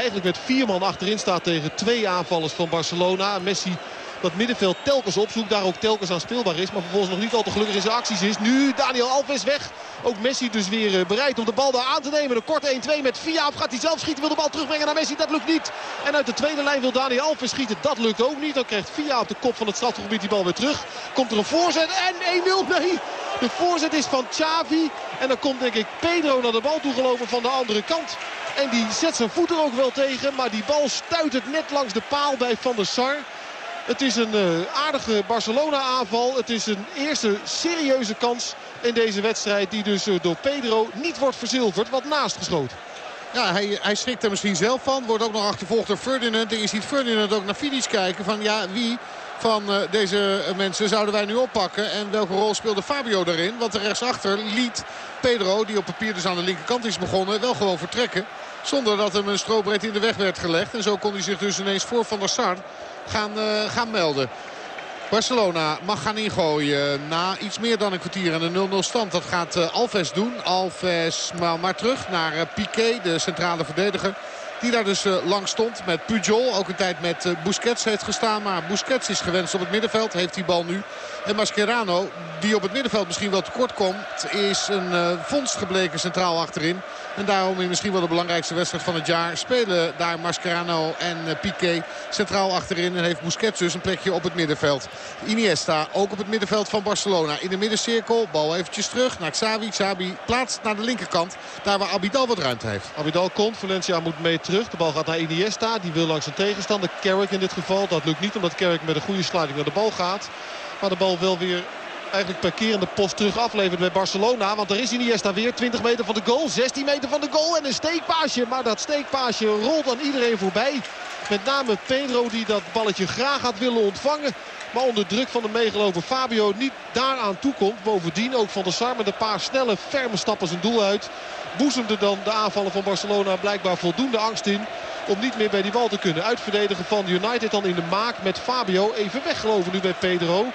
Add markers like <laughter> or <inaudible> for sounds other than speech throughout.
eigenlijk met vier man achterin staat tegen twee aanvallers van Barcelona. Messi dat middenveld telkens opzoekt. Daar ook telkens aan speelbaar is. Maar vervolgens nog niet al te gelukkig in zijn acties is. Nu Daniel Alves weg. Ook Messi dus weer eh, bereid om de bal daar aan te nemen. Een korte 1-2 met Via. Gaat hij zelf schieten? Wil de bal terugbrengen naar Messi? Dat lukt niet. En uit de tweede lijn wil Daniel Alves schieten. Dat lukt ook niet. Dan krijgt Via op de kop van het strafgebied die bal weer terug. Komt er een voorzet en 1-0. Nee, de voorzet is van Xavi. En dan komt denk ik Pedro naar de bal toe gelopen van de andere kant. En die zet zijn voet er ook wel tegen. Maar die bal stuit het net langs de paal bij Van der Sar. Het is een uh, aardige Barcelona-aanval. Het is een eerste serieuze kans in deze wedstrijd. Die dus uh, door Pedro niet wordt verzilverd. Wat naast geschoten. Ja, hij, hij schrikt er misschien zelf van. Wordt ook nog achtervolgd door Ferdinand. En je ziet Ferdinand ook naar Fidic kijken. Van ja, wie van uh, deze mensen zouden wij nu oppakken? En welke rol speelde Fabio daarin? Want er rechtsachter liet Pedro, die op papier dus aan de linkerkant is begonnen, wel gewoon vertrekken. Zonder dat hem een strobreed in de weg werd gelegd. En zo kon hij zich dus ineens voor Van der Sar gaan, uh, gaan melden. Barcelona mag gaan ingooien na iets meer dan een kwartier en een 0-0 stand. Dat gaat Alves doen. Alves maar, maar terug naar Piqué, de centrale verdediger. Die daar dus uh, lang stond met Pujol. Ook een tijd met uh, Busquets heeft gestaan. Maar Busquets is gewenst op het middenveld. Heeft die bal nu. En Mascherano, die op het middenveld misschien wel tekort komt... is een uh, vondst gebleken centraal achterin. En daarom in misschien wel de belangrijkste wedstrijd van het jaar... spelen daar Mascherano en Piqué centraal achterin. En heeft Busquets dus een plekje op het middenveld. Iniesta ook op het middenveld van Barcelona. In de middencirkel, bal eventjes terug naar Xavi. Xavi plaatst naar de linkerkant. Daar waar Abidal wat ruimte heeft. Abidal komt, Valencia moet mee terug. De bal gaat naar Iniesta. Die wil langs zijn tegenstander. Carrick in dit geval. Dat lukt niet omdat Carrick met een goede sliding naar de bal gaat. Maar de bal wel weer eigenlijk per keer in de post terug aflevert bij Barcelona. Want er is Iniesta weer 20 meter van de goal. 16 meter van de goal en een steekpaasje. Maar dat steekpaasje rolt aan iedereen voorbij. Met name Pedro die dat balletje graag had willen ontvangen. Maar onder druk van de meegelopen Fabio niet daaraan toekomt. Bovendien ook van der Sar met een paar snelle, ferme stappen zijn doel uit. Boezemde dan de aanvallen van Barcelona blijkbaar voldoende angst in. Om niet meer bij die bal te kunnen uitverdedigen van United dan in de maak met Fabio. Even weggeloven nu bij Pedro.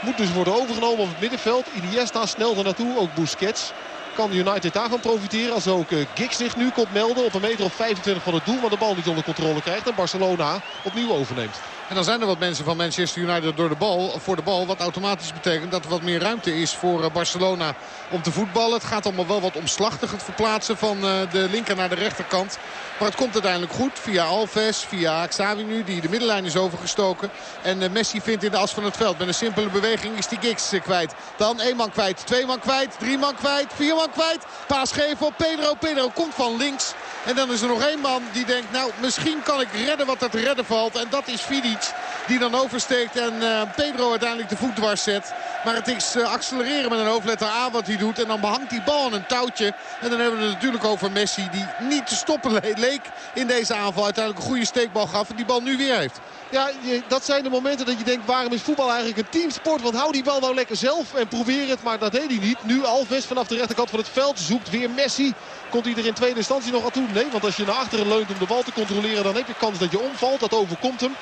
Moet dus worden overgenomen op het middenveld. Iniesta snel er naartoe, ook Busquets. Kan United daarvan profiteren als ook uh, Giggs zich nu komt melden op een meter of 25 van het doel. Maar de bal niet onder controle krijgt en Barcelona opnieuw overneemt. En dan zijn er wat mensen van Manchester United door de bal, voor de bal. Wat automatisch betekent dat er wat meer ruimte is voor Barcelona om te voetballen. Het gaat allemaal wel wat omslachtig het verplaatsen van de linker naar de rechterkant. Maar het komt uiteindelijk goed via Alves, via Xavi nu die de middenlijn is overgestoken. En Messi vindt in de as van het veld. Met een simpele beweging is die Giggs kwijt. Dan één man kwijt, twee man kwijt, drie man kwijt, vier man kwijt. Paas geven op Pedro. Pedro komt van links. En dan is er nog één man die denkt, nou misschien kan ik redden wat er te redden valt. En dat is Vidic die dan oversteekt en uh, Pedro uiteindelijk de voet dwars zet. Maar het is accelereren met een hoofdletter A wat hij doet. En dan behangt die bal aan een touwtje. En dan hebben we het natuurlijk over Messi die niet te stoppen le in deze aanval. Uiteindelijk een goede steekbal gaf en die bal nu weer heeft. Ja, dat zijn de momenten dat je denkt, waarom is voetbal eigenlijk een teamsport? Want hou die bal nou lekker zelf en probeer het, maar dat deed hij niet. Nu Alves vanaf de rechterkant van het veld zoekt weer Messi. Komt hij er in tweede instantie nog aan toe? Nee, want als je naar achteren leunt om de bal te controleren, dan heb je kans dat je omvalt. Dat overkomt hem.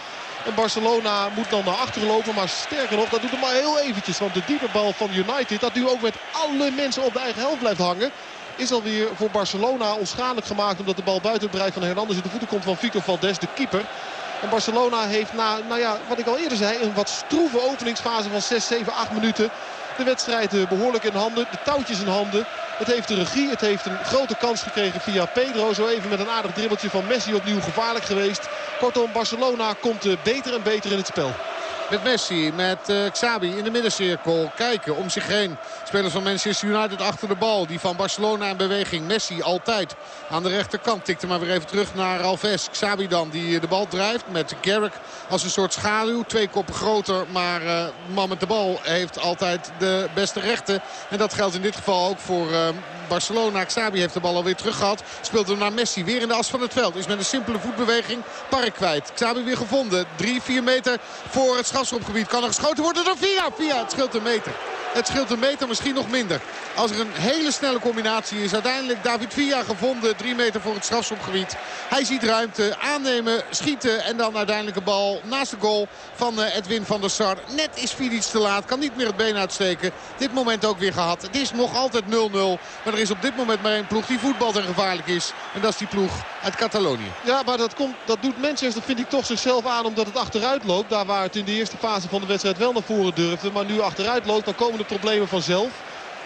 En Barcelona moet dan naar achteren lopen. Maar sterker nog, dat doet hem maar heel eventjes. Want de diepe bal van United, dat nu ook met alle mensen op de eigen helft blijft hangen. Is alweer voor Barcelona onschadelijk gemaakt. Omdat de bal buiten het bereik van Hernandez in de voeten komt van Victor Valdes, de keeper. En Barcelona heeft na, nou ja, wat ik al eerder zei, een wat stroeve openingsfase van 6, 7, 8 minuten. De wedstrijd behoorlijk in handen, de touwtjes in handen. Het heeft de regie, het heeft een grote kans gekregen via Pedro. Zo even met een aardig dribbeltje van Messi opnieuw gevaarlijk geweest. Kortom, Barcelona komt beter en beter in het spel. Met Messi, met uh, Xabi in de middencirkel. Kijken om zich heen. Spelers van Manchester United achter de bal. Die van Barcelona in beweging. Messi altijd aan de rechterkant. Tikte maar weer even terug naar Alves. Xabi dan die de bal drijft met Garrick als een soort schaduw. Twee koppen groter. Maar uh, man met de bal heeft altijd de beste rechten. En dat geldt in dit geval ook voor uh, Barcelona. Xabi heeft de bal alweer terug gehad. Speelt hem naar Messi. Weer in de as van het veld. Is met een simpele voetbeweging Park kwijt. Xabi weer gevonden. 3-4 meter voor het strafschopgebied. Kan er geschoten worden door Via. Via, het scheelt een meter. Het scheelt een meter, misschien nog minder. Als er een hele snelle combinatie is. Uiteindelijk David Villa gevonden. 3 meter voor het strafschopgebied. Hij ziet ruimte. Aannemen, schieten. En dan uiteindelijk een bal naast de goal van Edwin van der Sar. Net is Fidic te laat. Kan niet meer het been uitsteken. Dit moment ook weer gehad. Het is nog altijd 0-0. Maar er is op dit moment maar één ploeg die voetbalt en gevaarlijk is. En dat is die ploeg uit Catalonië. Ja, maar dat, komt, dat doet Manchester vind ik toch zichzelf aan omdat het achteruit loopt. Daar waar het in de eerste fase van de wedstrijd wel naar voren durfde. Maar nu achteruit loopt, dan komen de problemen vanzelf.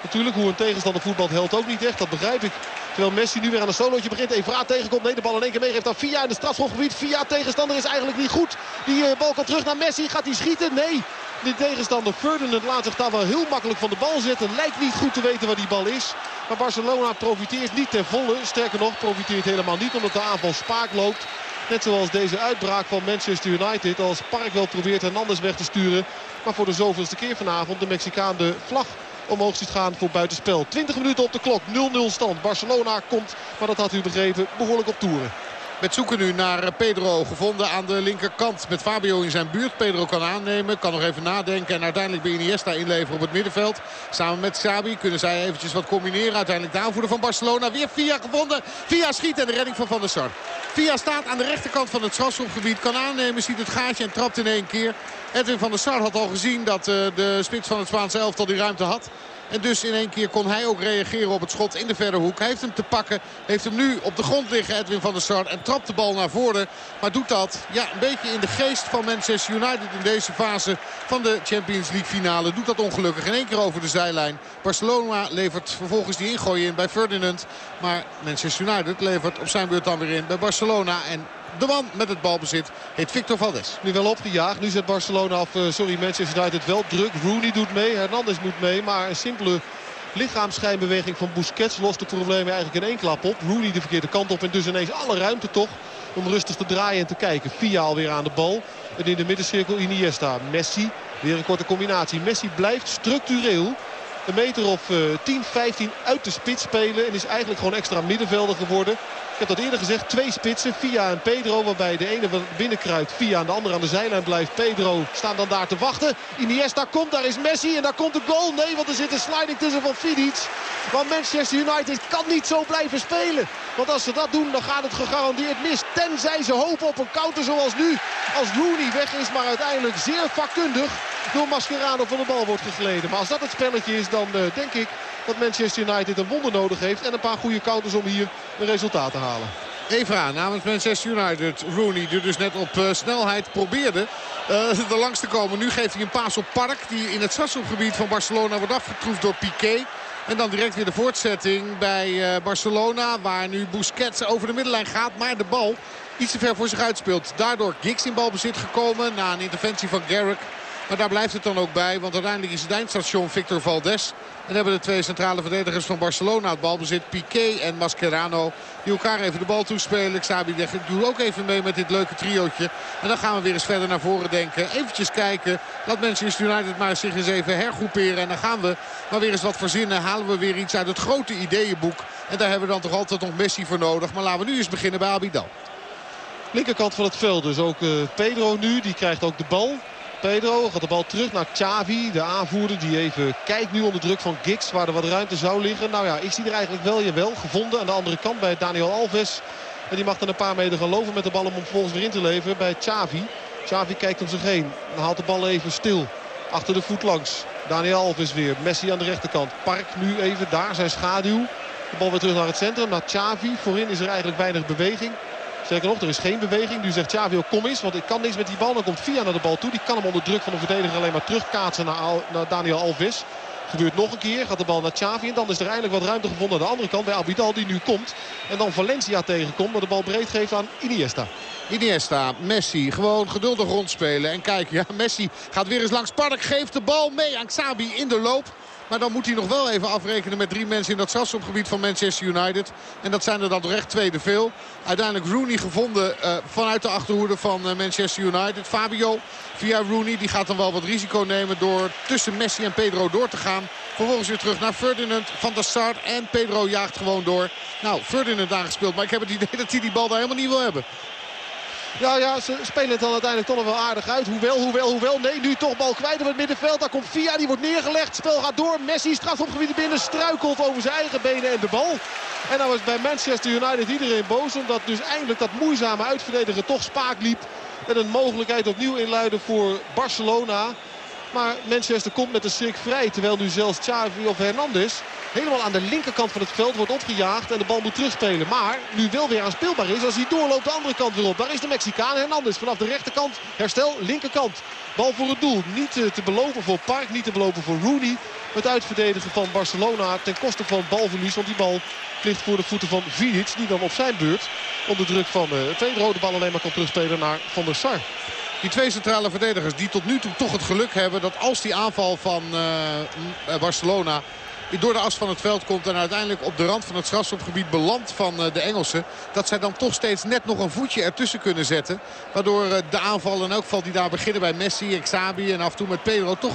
Natuurlijk, hoe een tegenstander voetbal helpt ook niet echt. Dat begrijp ik. Terwijl Messi nu weer aan een solootje begint. Evra tegenkomt. Nee, de bal in één keer meegeeft aan Via in het strafschopgebied. Via tegenstander is eigenlijk niet goed. Die uh, bal kan terug naar Messi. Gaat hij schieten? Nee. De tegenstander Ferdinand laat zich daar wel heel makkelijk van de bal zetten. Lijkt niet goed te weten waar die bal is. Maar Barcelona profiteert niet ten volle. Sterker nog, profiteert helemaal niet omdat de aanval spaak loopt. Net zoals deze uitbraak van Manchester United. Als Park wel probeert Hernandez weg te sturen. Maar voor de zoveelste keer vanavond de Mexicaan de vlag omhoog ziet gaan voor buitenspel. 20 minuten op de klok, 0-0 stand. Barcelona komt, maar dat had u begrepen, behoorlijk op toeren. Met zoeken nu naar Pedro gevonden aan de linkerkant. Met Fabio in zijn buurt. Pedro kan aannemen, kan nog even nadenken. En uiteindelijk bij Iniesta inleveren op het middenveld. Samen met Xabi kunnen zij eventjes wat combineren. Uiteindelijk de aanvoerder van Barcelona. Weer Via gevonden. Via schiet en de redding van Van der Sar. Via staat aan de rechterkant van het strafschopgebied. Kan aannemen, ziet het gaatje en trapt in één keer. Edwin van der Sar had al gezien dat eh, de spits van het Spaanse elftal die ruimte had. En dus in één keer kon hij ook reageren op het schot in de verre hoek. Hij heeft hem te pakken. Heeft hem nu op de grond liggen, Edwin van der Sar. En trapt de bal naar voren. Maar doet dat ja, een beetje in de geest van Manchester United in deze fase van de Champions League finale. Doet dat ongelukkig in één keer over de zijlijn. Barcelona levert vervolgens die ingooi in bij Ferdinand. Maar Manchester United levert op zijn beurt dan weer in bij Barcelona. En de man met het balbezit heet Victor Valdes. Nu wel opgejaagd. Nu zet Barcelona af. Uh, sorry, Manchester United wel druk. Rooney doet mee. Hernandez moet mee. Maar een simpele lichaamsschijnbeweging van Busquets lost de problemen eigenlijk in één klap op. Rooney de verkeerde kant op. En dus ineens alle ruimte toch om rustig te draaien en te kijken. Via alweer aan de bal. En in de middencirkel Iniesta. Messi. Weer een korte combinatie. Messi blijft structureel een meter of uh, 10, 15 uit de spits spelen. En is eigenlijk gewoon extra middenvelder geworden. Ik heb dat eerder gezegd. Twee spitsen. Via en Pedro. Waarbij de ene binnenkruipt. Via en de andere aan de zijlijn blijft. Pedro staan dan daar te wachten. Iniesta komt. Daar is Messi. En daar komt de goal. Nee, want er zit een sliding tussen van Fidic. Want Manchester United kan niet zo blijven spelen. Want als ze dat doen, dan gaat het gegarandeerd mis. Tenzij ze hopen op een counter zoals nu. Als Rooney weg is, maar uiteindelijk zeer vakkundig door Mascherano van de bal wordt gegleden. Maar als dat het spelletje is, dan uh, denk ik dat Manchester United een wonder nodig heeft. En een paar goede counters om hier een resultaat te halen. Evra namens Manchester United. Rooney die dus net op uh, snelheid probeerde uh, <laughs> er langs te komen. Nu geeft hij een paas op Park die in het strafschopgebied van Barcelona wordt afgetroefd door Piqué. En dan direct weer de voortzetting bij Barcelona. Waar nu Busquets over de middenlijn gaat. Maar de bal iets te ver voor zich uitspeelt. Daardoor Giggs in balbezit gekomen na een interventie van Garrick. Maar daar blijft het dan ook bij. Want uiteindelijk is het eindstation Victor Valdes. En hebben de twee centrale verdedigers van Barcelona het balbezit. Piqué en Mascherano. Die elkaar even de bal toespelen. Xabi zegt, ik doe ook even mee met dit leuke triootje. En dan gaan we weer eens verder naar voren denken. Eventjes kijken. Laat Manchester United maar zich eens even hergroeperen. En dan gaan we maar weer eens wat verzinnen. Halen we weer iets uit het grote ideeënboek. En daar hebben we dan toch altijd nog Messi voor nodig. Maar laten we nu eens beginnen bij Abidal. Linkerkant van het veld dus ook uh, Pedro nu. Die krijgt ook de bal. Pedro gaat de bal terug naar Xavi. De aanvoerder die even kijkt nu onder druk van Giggs. Waar er wat ruimte zou liggen. Nou ja, ik zie er eigenlijk wel, jawel, gevonden. Aan de andere kant bij Daniel Alves. En die mag dan een paar meter gaan lopen met de bal om hem vervolgens weer in te leveren bij Xavi. Xavi kijkt om zich heen. Dan haalt de bal even stil. Achter de voet langs. Daniel Alves weer. Messi aan de rechterkant. Park nu even daar zijn schaduw. De bal weer terug naar het centrum. Naar Xavi. Voorin is er eigenlijk weinig beweging. Zeker nog, er is geen beweging. Nu zegt Xavi kom eens, want ik kan niks met die bal. Dan komt Via naar de bal toe. Die kan hem onder druk van de verdediger alleen maar terugkaatsen naar, naar Daniel Alves. Gebeurt nog een keer. Gaat de bal naar Xavi. En dan is er eindelijk wat ruimte gevonden aan de andere kant. Bij Abidal die nu komt. En dan Valencia tegenkomt. Maar de bal breed geeft aan Iniesta. Iniesta, Messi, gewoon geduldig rondspelen. En kijk, ja, Messi gaat weer eens langs Park. Geeft de bal mee aan Xabi in de loop. Maar dan moet hij nog wel even afrekenen met drie mensen in dat strafschopgebied van Manchester United. En dat zijn er dan toch echt twee te veel. Uiteindelijk Rooney gevonden uh, vanuit de achterhoede van uh, Manchester United. Fabio via Rooney. Die gaat dan wel wat risico nemen door tussen Messi en Pedro door te gaan. Vervolgens weer terug naar Ferdinand van der Sar. En Pedro jaagt gewoon door. Nou, Ferdinand aangespeeld. Maar ik heb het idee <laughs> dat hij die bal daar helemaal niet wil hebben. Ja, ja, ze spelen het dan uiteindelijk toch nog wel aardig uit. Hoewel, hoewel, hoewel. Nee, nu toch bal kwijt op het middenveld. Daar komt Via, die wordt neergelegd. Spel gaat door. Messi strafopgebied binnen. Struikelt over zijn eigen benen en de bal. En nou was bij Manchester United iedereen boos. Omdat dus eindelijk dat moeizame uitverdedigen toch spaak liep. En een mogelijkheid opnieuw inluiden voor Barcelona. Maar Manchester komt met de schrik vrij. Terwijl nu zelfs Xavi of Hernandez helemaal aan de linkerkant van het veld wordt opgejaagd. En de bal moet terugspelen. Maar nu wel weer aanspeelbaar is als hij doorloopt de andere kant weer op. Daar is de Mexicaan Hernandez vanaf de rechterkant. Herstel, linkerkant. Bal voor het doel. Niet eh, te belopen voor Park, niet te belopen voor Rooney. Het uitverdedigen van Barcelona ten koste van balverlies. Want die bal ligt voor de voeten van Vidic. Die dan op zijn beurt onder druk van uh, Pedro de bal alleen maar kan terugspelen naar Van der Sar. Die twee centrale verdedigers die tot nu toe toch het geluk hebben dat als die aanval van uh, Barcelona door de as van het veld komt. En uiteindelijk op de rand van het strafschopgebied belandt van eh, de Engelsen. Dat zij dan toch steeds net nog een voetje ertussen kunnen zetten. Waardoor eh, de aanvallen in elk geval die daar beginnen bij Messi, Xabi en af en toe met Pedro toch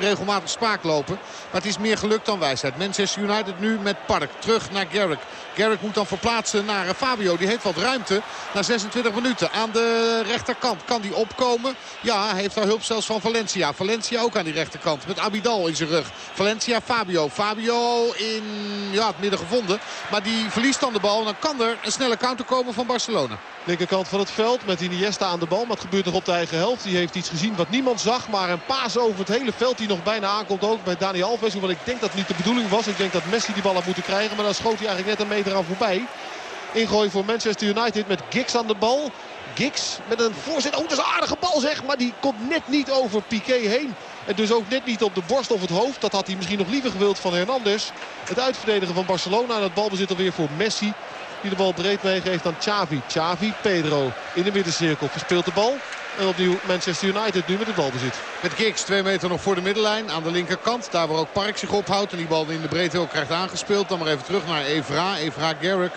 regelmatig spaak lopen. Maar het is meer gelukt dan wijsheid. Manchester United nu met Park. Terug naar Garrick. Garrick moet dan verplaatsen naar eh, Fabio. Die heeft wat ruimte na 26 minuten. Aan de rechterkant kan die opkomen. Ja, hij heeft al hulp zelfs van Valencia. Valencia ook aan die rechterkant met Abidal in zijn rug. Valencia, Fabio. Fabio in ja, het midden gevonden. Maar die verliest dan de bal. Dan kan er een snelle counter komen van Barcelona. Linkerkant van het veld met Iniesta aan de bal. Maar het gebeurt nog op de eigen helft. Die heeft iets gezien wat niemand zag. Maar een paas over het hele veld die nog bijna aankomt ook bij Dani Alves. Hoewel ik denk dat het niet de bedoeling was. Ik denk dat Messi die bal had moeten krijgen. Maar dan schoot hij eigenlijk net een meter aan voorbij. Ingooi voor Manchester United met Giggs aan de bal. Giggs met een voorzet. Oh, dat is een aardige bal zeg. Maar die komt net niet over Piqué heen. En dus ook net niet op de borst of het hoofd. Dat had hij misschien nog liever gewild van Hernandez. Het uitverdedigen van Barcelona. En het balbezit alweer voor Messi. Die de bal breed meegeeft aan Xavi. Xavi, Pedro in de middencirkel. Verspeelt de bal. En opnieuw Manchester United nu met het balbezit. Met Giggs twee meter nog voor de middenlijn. Aan de linkerkant. Daar waar ook Park zich ophoudt. En die bal in de breedte ook krijgt aangespeeld. Dan maar even terug naar Evra. Evra Garrick.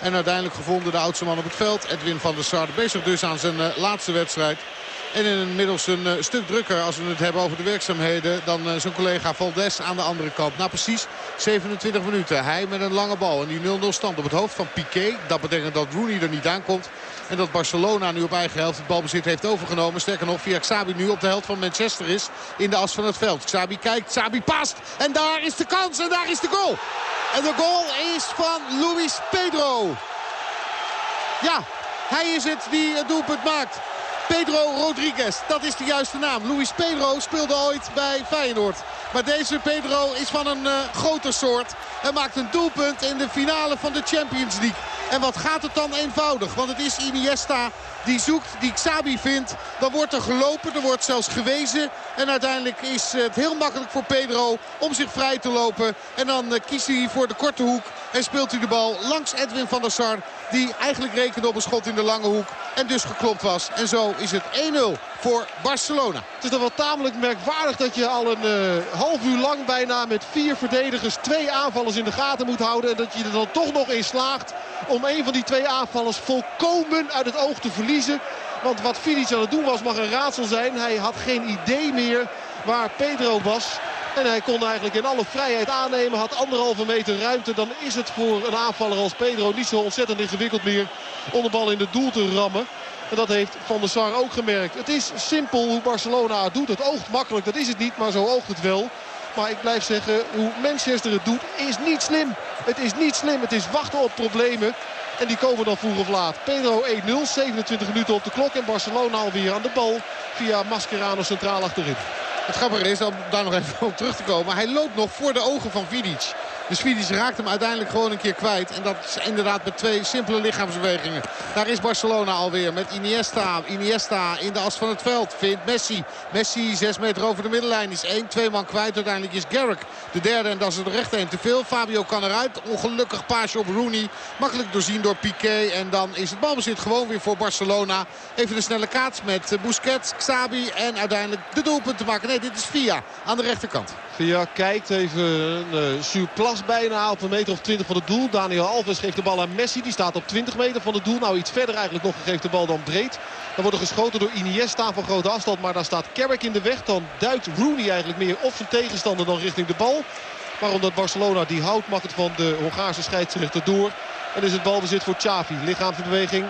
En uiteindelijk gevonden de oudste man op het veld. Edwin van der Sar. Bezig dus aan zijn uh, laatste wedstrijd. En inmiddels een uh, stuk drukker als we het hebben over de werkzaamheden... dan uh, zijn collega Valdes aan de andere kant. Na precies 27 minuten. Hij met een lange bal en die 0-0 stand op het hoofd van Piqué. Dat betekent dat Rooney er niet aankomt. En dat Barcelona nu op eigen helft het balbezit heeft overgenomen. Sterker nog, via Xabi nu op de helft van Manchester is. In de as van het veld. Xabi kijkt, Xabi past. En daar is de kans en daar is de goal. En de goal is van Luis Pedro. Ja, hij is het die het doelpunt maakt. Pedro Rodriguez, dat is de juiste naam. Luis Pedro speelde ooit bij Feyenoord. Maar deze Pedro is van een uh, groter soort. Hij maakt een doelpunt in de finale van de Champions League. En wat gaat het dan eenvoudig? Want het is Iniesta die zoekt, die Xabi vindt. Dan wordt er gelopen, er wordt zelfs gewezen. En uiteindelijk is het heel makkelijk voor Pedro om zich vrij te lopen. En dan uh, kiest hij voor de korte hoek. En speelt hij de bal langs Edwin van der Sar. Die eigenlijk rekende op een schot in de lange hoek. En dus geklopt was. En zo is het 1-0 voor Barcelona. Het is dan wel tamelijk merkwaardig dat je al een uh, half uur lang bijna met vier verdedigers twee aanvallers in de gaten moet houden. En dat je er dan toch nog in slaagt om een van die twee aanvallers volkomen uit het oog te verliezen. Want wat Filic aan het doen was mag een raadsel zijn. Hij had geen idee meer waar Pedro was. En hij kon eigenlijk in alle vrijheid aannemen. Had anderhalve meter ruimte. Dan is het voor een aanvaller als Pedro niet zo ontzettend ingewikkeld meer. Om de bal in het doel te rammen. En dat heeft Van der Sar ook gemerkt. Het is simpel hoe Barcelona het doet. Het oogt makkelijk, dat is het niet. Maar zo oogt het wel. Maar ik blijf zeggen, hoe Manchester het doet, is niet slim. Het is niet slim. Het is wachten op problemen. En die komen dan vroeg of laat. Pedro 1-0, 27 minuten op de klok. En Barcelona alweer aan de bal via Mascherano centraal achterin. Het grappige is, om daar nog even op terug te komen. Hij loopt nog voor de ogen van Vidic. Dus Vidic raakt hem uiteindelijk gewoon een keer kwijt. En dat is inderdaad met twee simpele lichaamsbewegingen. Daar is Barcelona alweer met Iniesta. Iniesta in de as van het veld vindt Messi. Messi 6 meter over de middenlijn is 1, 2 man kwijt. Uiteindelijk is Garrick de derde en dat is er de rechter een te veel. Fabio kan eruit. Ongelukkig paasje op Rooney. Makkelijk doorzien door Piqué. En dan is het balbezit gewoon weer voor Barcelona. Even een snelle kaats met Busquets, Xabi en uiteindelijk de doelpunt te maken. Nee, dit is Via aan de rechterkant. Via kijkt even een uh, surplus bijna op een meter of 20 van het doel. Daniel Alves geeft de bal aan Messi. Die staat op 20 meter van het doel. Nou iets verder eigenlijk nog geeft de bal dan breed. Dan wordt er geschoten door Iniesta van grote afstand. Maar daar staat Carrick in de weg. Dan duikt Rooney eigenlijk meer op zijn tegenstander dan richting de bal. Maar omdat Barcelona die houdt mag het van de Hongaarse scheidsrechter door. En is het balbezit voor Xavi. Lichaamsbeweging.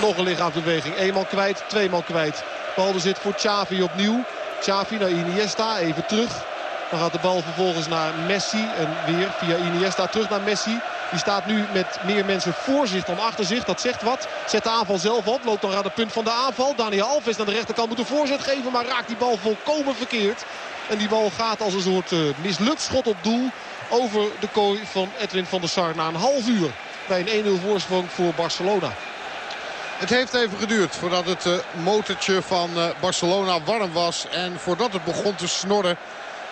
Nog een lichaamsbeweging. Eenmaal kwijt, tweemaal kwijt. Balbezit voor Xavi opnieuw. Xavi naar Iniesta. Even terug. Dan gaat de bal vervolgens naar Messi. En weer via Iniesta terug naar Messi. Die staat nu met meer mensen voor zich dan achter zich. Dat zegt wat. Zet de aanval zelf op. Loopt dan aan het punt van de aanval. Daniel Alves aan de rechterkant moet een voorzet geven. Maar raakt die bal volkomen verkeerd. En die bal gaat als een soort uh, mislukt schot op doel over de kooi van Edwin van der Sar na een half uur. Bij een 1-0 voorsprong voor Barcelona. Het heeft even geduurd voordat het uh, motortje van uh, Barcelona warm was. En voordat het begon te snorren.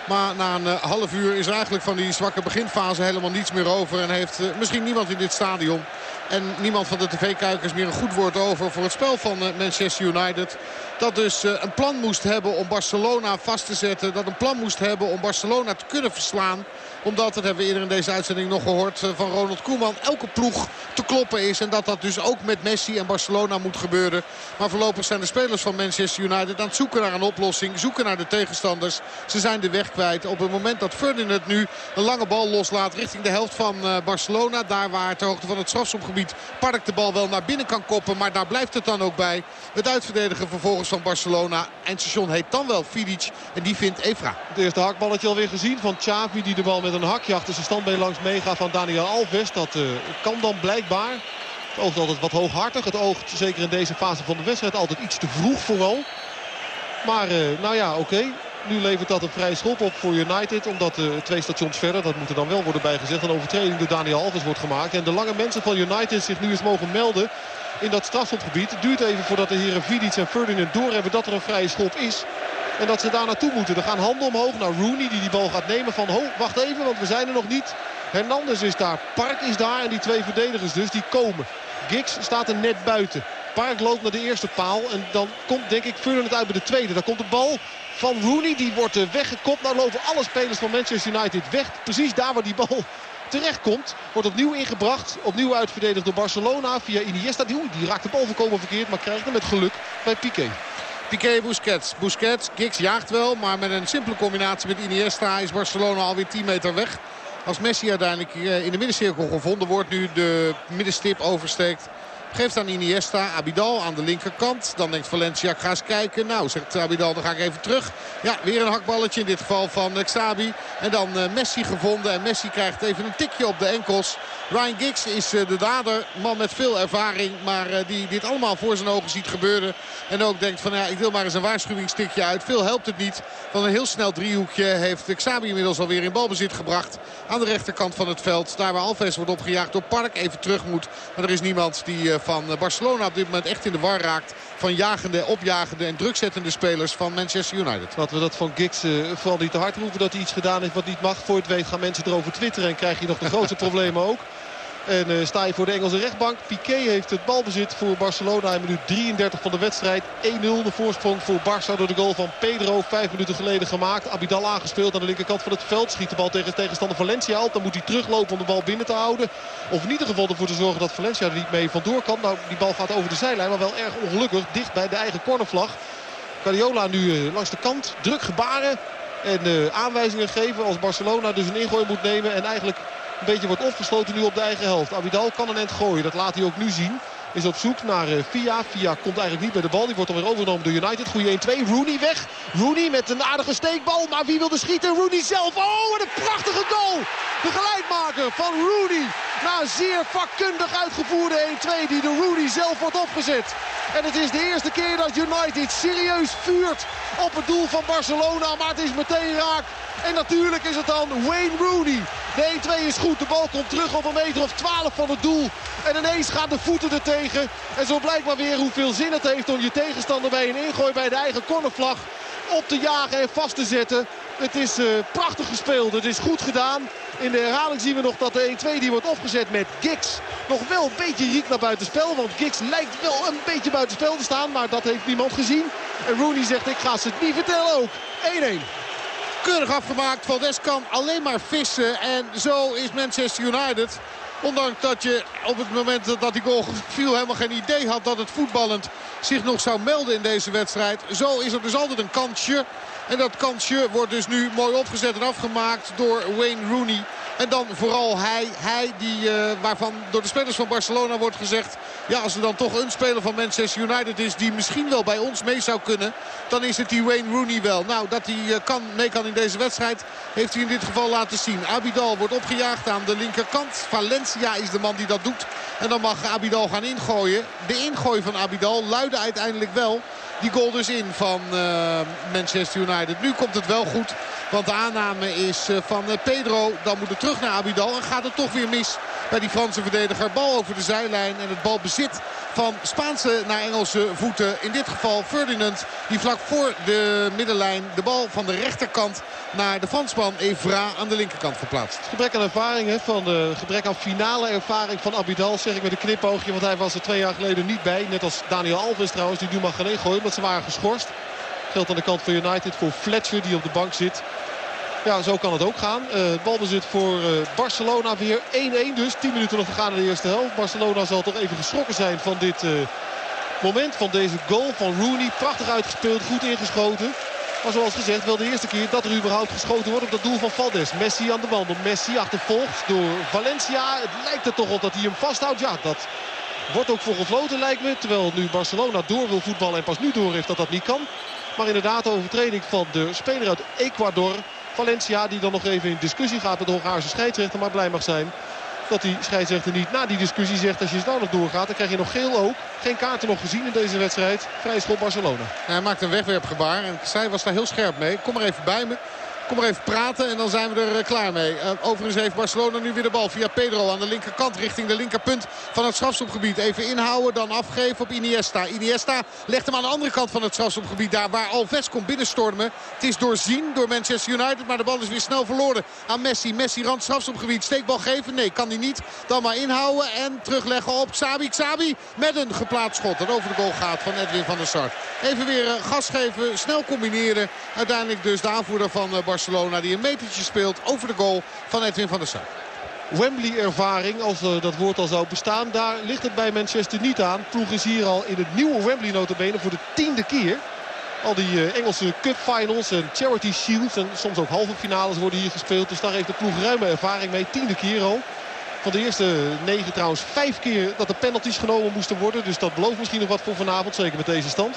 Maar na een uh, half uur is er eigenlijk van die zwakke beginfase helemaal niets meer over. En heeft misschien niemand in dit stadion en niemand van de tv-kijkers meer een goed woord over voor het spel van Manchester United. Dat dus een plan moest hebben om Barcelona vast te zetten. Dat een plan moest hebben om Barcelona te kunnen verslaan omdat, dat hebben we eerder in deze uitzending nog gehoord eh, van Ronald Koeman. Elke ploeg te kloppen is. En dat dat dus ook met Messi en Barcelona moet gebeuren. Maar voorlopig zijn de spelers van Manchester United aan het zoeken naar een oplossing. Zoeken naar de tegenstanders. Ze zijn de weg kwijt. Op het moment dat Ferdinand nu een lange bal loslaat richting de helft van eh, Barcelona. Daar waar ter hoogte van het strafschopgebied Park de bal wel naar binnen kan koppen. Maar daar blijft het dan ook bij. Het uitverdedigen vervolgens van Barcelona. Eindstation heet dan wel Fidic. En die vindt Evra. Het eerste hakballetje alweer gezien van Xavi die de bal met een hakje achter zijn standbeen langs meegaat van Daniel Alves. Dat uh, kan dan blijkbaar. Het oogt altijd wat hooghartig. Het oogt zeker in deze fase van de wedstrijd altijd iets te vroeg vooral. Maar uh, nou ja, oké. Nu levert dat een vrije schop op voor United. Omdat uh, twee stations verder, dat moet er dan wel worden bijgezegd. Een overtreding door Daniel Alves wordt gemaakt. En de lange mensen van United zich nu eens mogen melden in dat strafschopgebied. Het duurt even voordat de heren Vidic en Ferdinand doorhebben dat er een vrije schop is. En dat ze daar naartoe moeten. Er gaan handen omhoog naar Rooney die die bal gaat nemen van... Ho, wacht even, want we zijn er nog niet. Hernandez is daar, Park is daar en die twee verdedigers dus, die komen. Giggs staat er net buiten. Park loopt naar de eerste paal en dan komt denk ik Ferdinand uit bij de tweede. Dan komt de bal van Rooney, die wordt weggekopt. Nou lopen alle spelers van Manchester United weg. Precies daar waar die bal <laughs> terecht komt. Wordt opnieuw ingebracht. Opnieuw uitverdedigd door Barcelona via Iniesta. Die, die raakt de bal voorkomen verkeerd, maar krijgt hem met geluk bij Piqué. Piqué Busquets. Busquets, Giggs jaagt wel. Maar met een simpele combinatie met Iniesta is Barcelona alweer 10 meter weg. Als Messi uiteindelijk in de middencirkel gevonden wordt. Nu de middenstip oversteekt. Geeft aan Iniesta, Abidal aan de linkerkant. Dan denkt Valencia, ga eens kijken. Nou, zegt Abidal, dan ga ik even terug. Ja, weer een hakballetje in dit geval van Xabi. En dan uh, Messi gevonden. En Messi krijgt even een tikje op de enkels. Ryan Giggs is uh, de dader. Man met veel ervaring. Maar die dit allemaal voor zijn ogen ziet gebeuren. En ook denkt van, ja, ik wil maar eens een waarschuwingstikje uit. Veel helpt het niet. Van een heel snel driehoekje heeft Xabi inmiddels alweer in balbezit gebracht. Aan de rechterkant van het veld. Daar waar Alves wordt opgejaagd door Park. Even terug moet. Maar er is niemand die van Barcelona op dit moment echt in de war raakt. Van jagende, opjagende en drukzettende spelers van Manchester United. Laten we dat van Giggs uh, vooral niet te hard roepen dat hij iets gedaan heeft wat niet mag. Voor het weet gaan mensen erover twitteren en krijg je nog de grootste <laughs> problemen ook. En uh, sta je voor de Engelse rechtbank. Piqué heeft het balbezit voor Barcelona in minuut 33 van de wedstrijd. 1-0 de voorsprong voor Barça door de goal van Pedro. Vijf minuten geleden gemaakt. Abidal aangespeeld aan de linkerkant van het veld. Schiet de bal tegen tegenstander Valencia op. Dan moet hij teruglopen om de bal binnen te houden. Of in ieder geval ervoor te zorgen dat Valencia er niet mee vandoor kan. Nou, die bal gaat over de zijlijn. Maar wel erg ongelukkig. Dicht bij de eigen cornervlag. Guardiola nu uh, langs de kant. Druk gebaren. En uh, aanwijzingen geven als Barcelona dus een ingooi moet nemen. En eigenlijk een beetje wordt opgesloten nu op de eigen helft. Abidal kan een end gooien. Dat laat hij ook nu zien. Is op zoek naar uh, Via. Via komt eigenlijk niet bij de bal. Die wordt alweer overgenomen door United. Goeie 1-2. Rooney weg. Rooney met een aardige steekbal. Maar wie wilde schieten? Rooney zelf. Oh, wat een prachtige goal. De gelijkmaker van Rooney. Na een zeer vakkundig uitgevoerde 1-2 die door Rooney zelf wordt opgezet. En het is de eerste keer dat United serieus vuurt op het doel van Barcelona. Maar het is meteen raak. En natuurlijk is het dan Wayne Rooney. De 1-2 is goed. De bal komt terug op een meter of 12 van het doel. En ineens gaan de voeten er tegen. En zo blijkt maar weer hoeveel zin het heeft om je tegenstander bij een ingooi bij de eigen cornervlag op te jagen en vast te zetten. Het is uh, prachtig gespeeld. Het is goed gedaan. In de herhaling zien we nog dat de 1-2 die wordt opgezet met Giggs. Nog wel een beetje riek naar buitenspel. Want Giggs lijkt wel een beetje buitenspel te staan. Maar dat heeft niemand gezien. En Rooney zegt ik ga ze het niet vertellen ook. 1-1 keurig afgemaakt. Valdes kan alleen maar vissen. En zo is Manchester United. Ondanks dat je op het moment dat die goal viel helemaal geen idee had dat het voetballend zich nog zou melden in deze wedstrijd. Zo is er dus altijd een kansje. En dat kansje wordt dus nu mooi opgezet en afgemaakt door Wayne Rooney. En dan vooral hij, hij die, uh, waarvan door de spelers van Barcelona wordt gezegd... ja, als er dan toch een speler van Manchester United is die misschien wel bij ons mee zou kunnen... dan is het die Wayne Rooney wel. Nou, dat hij uh, kan, mee kan in deze wedstrijd heeft hij in dit geval laten zien. Abidal wordt opgejaagd aan de linkerkant. Valencia is de man die dat doet. En dan mag Abidal gaan ingooien. De ingooi van Abidal luidde uiteindelijk wel die goal dus in van Manchester United. Nu komt het wel goed. Want de aanname is van Pedro. Dan moet het terug naar Abidal. En gaat het toch weer mis bij die Franse verdediger. Bal over de zijlijn en het balbezit van Spaanse naar Engelse voeten. In dit geval Ferdinand die vlak voor de middenlijn de bal van de rechterkant naar de Fransman Evra aan de linkerkant verplaatst. Gebrek aan ervaring, van de, gebrek aan finale ervaring van Abidal zeg ik met een knipoogje. Want hij was er twee jaar geleden niet bij. Net als Daniel Alves trouwens die nu mag gaan ingooien ze waren geschorst. Geldt aan de kant van United voor Fletcher die op de bank zit. Ja, zo kan het ook gaan. Uh, balbezit voor uh, Barcelona weer 1-1 dus. 10 minuten nog gegaan in de eerste helft. Barcelona zal toch even geschrokken zijn van dit uh, moment. Van deze goal van Rooney. Prachtig uitgespeeld, goed ingeschoten. Maar zoals gezegd wel de eerste keer dat er überhaupt geschoten wordt op dat doel van Valdes. Messi aan de wandel. Messi achtervolgd door Valencia. Het lijkt er toch op dat hij hem vasthoudt. Ja, dat wordt ook voor gefloten lijkt me. Terwijl nu Barcelona door wil voetballen en pas nu door heeft dat dat niet kan. Maar inderdaad de overtreding van de speler uit Ecuador. Valencia die dan nog even in discussie gaat met de Hongaarse scheidsrechter. Maar blij mag zijn dat die scheidsrechter niet na die discussie zegt... als je nou nog doorgaat, dan krijg je nog geel ook. Geen kaarten nog gezien in deze wedstrijd. Vrij schop Barcelona. Hij maakt een wegwerpgebaar en zij was daar heel scherp mee. Kom maar even bij me. Kom maar even praten en dan zijn we er eh, klaar mee. Uh, overigens heeft Barcelona nu weer de bal via Pedro aan de linkerkant richting de linkerpunt van het strafschopgebied. Even inhouden, dan afgeven op Iniesta. Iniesta legt hem aan de andere kant van het strafschopgebied. Daar waar Alves komt binnenstormen. Het is doorzien door Manchester United, maar de bal is weer snel verloren aan Messi. Messi rand strafschopgebied. Steekbal geven? Nee, kan hij niet. Dan maar inhouden en terugleggen op Xabi. Xabi met een geplaatst schot dat over de goal gaat van Edwin van der Sar. Even weer eh, gas geven, snel combineren. Uiteindelijk dus de aanvoerder van Barcelona. Barcelona die een metertje speelt over de goal van Edwin van der Sar. Wembley-ervaring, als uh, dat woord al zou bestaan, daar ligt het bij Manchester niet aan. Ploeg is hier al in het nieuwe Wembley notabene voor de tiende keer. Al die uh, Engelse Cup Finals en Charity Shields en soms ook halve finales worden hier gespeeld. Dus daar heeft de ploeg ruime ervaring mee. Tiende keer al. Van de eerste negen trouwens vijf keer dat de penalties genomen moesten worden. Dus dat belooft misschien nog wat voor vanavond, zeker met deze stand.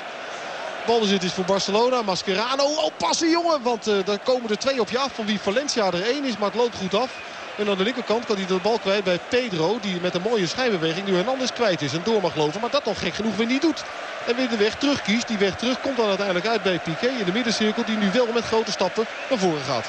Balbezit is voor Barcelona. Mascherano. Oh, passen jongen. Want uh, daar komen er twee op je af. Van wie Valencia er één is. Maar het loopt goed af. En aan de linkerkant kan hij de bal kwijt bij Pedro. Die met een mooie schijnbeweging nu Hernandez kwijt is. En door mag lopen. Maar dat nog gek genoeg weer niet doet. En weer de weg terug kiest. Die weg terug komt dan uiteindelijk uit bij Piqué in de middencirkel. Die nu wel met grote stappen naar voren gaat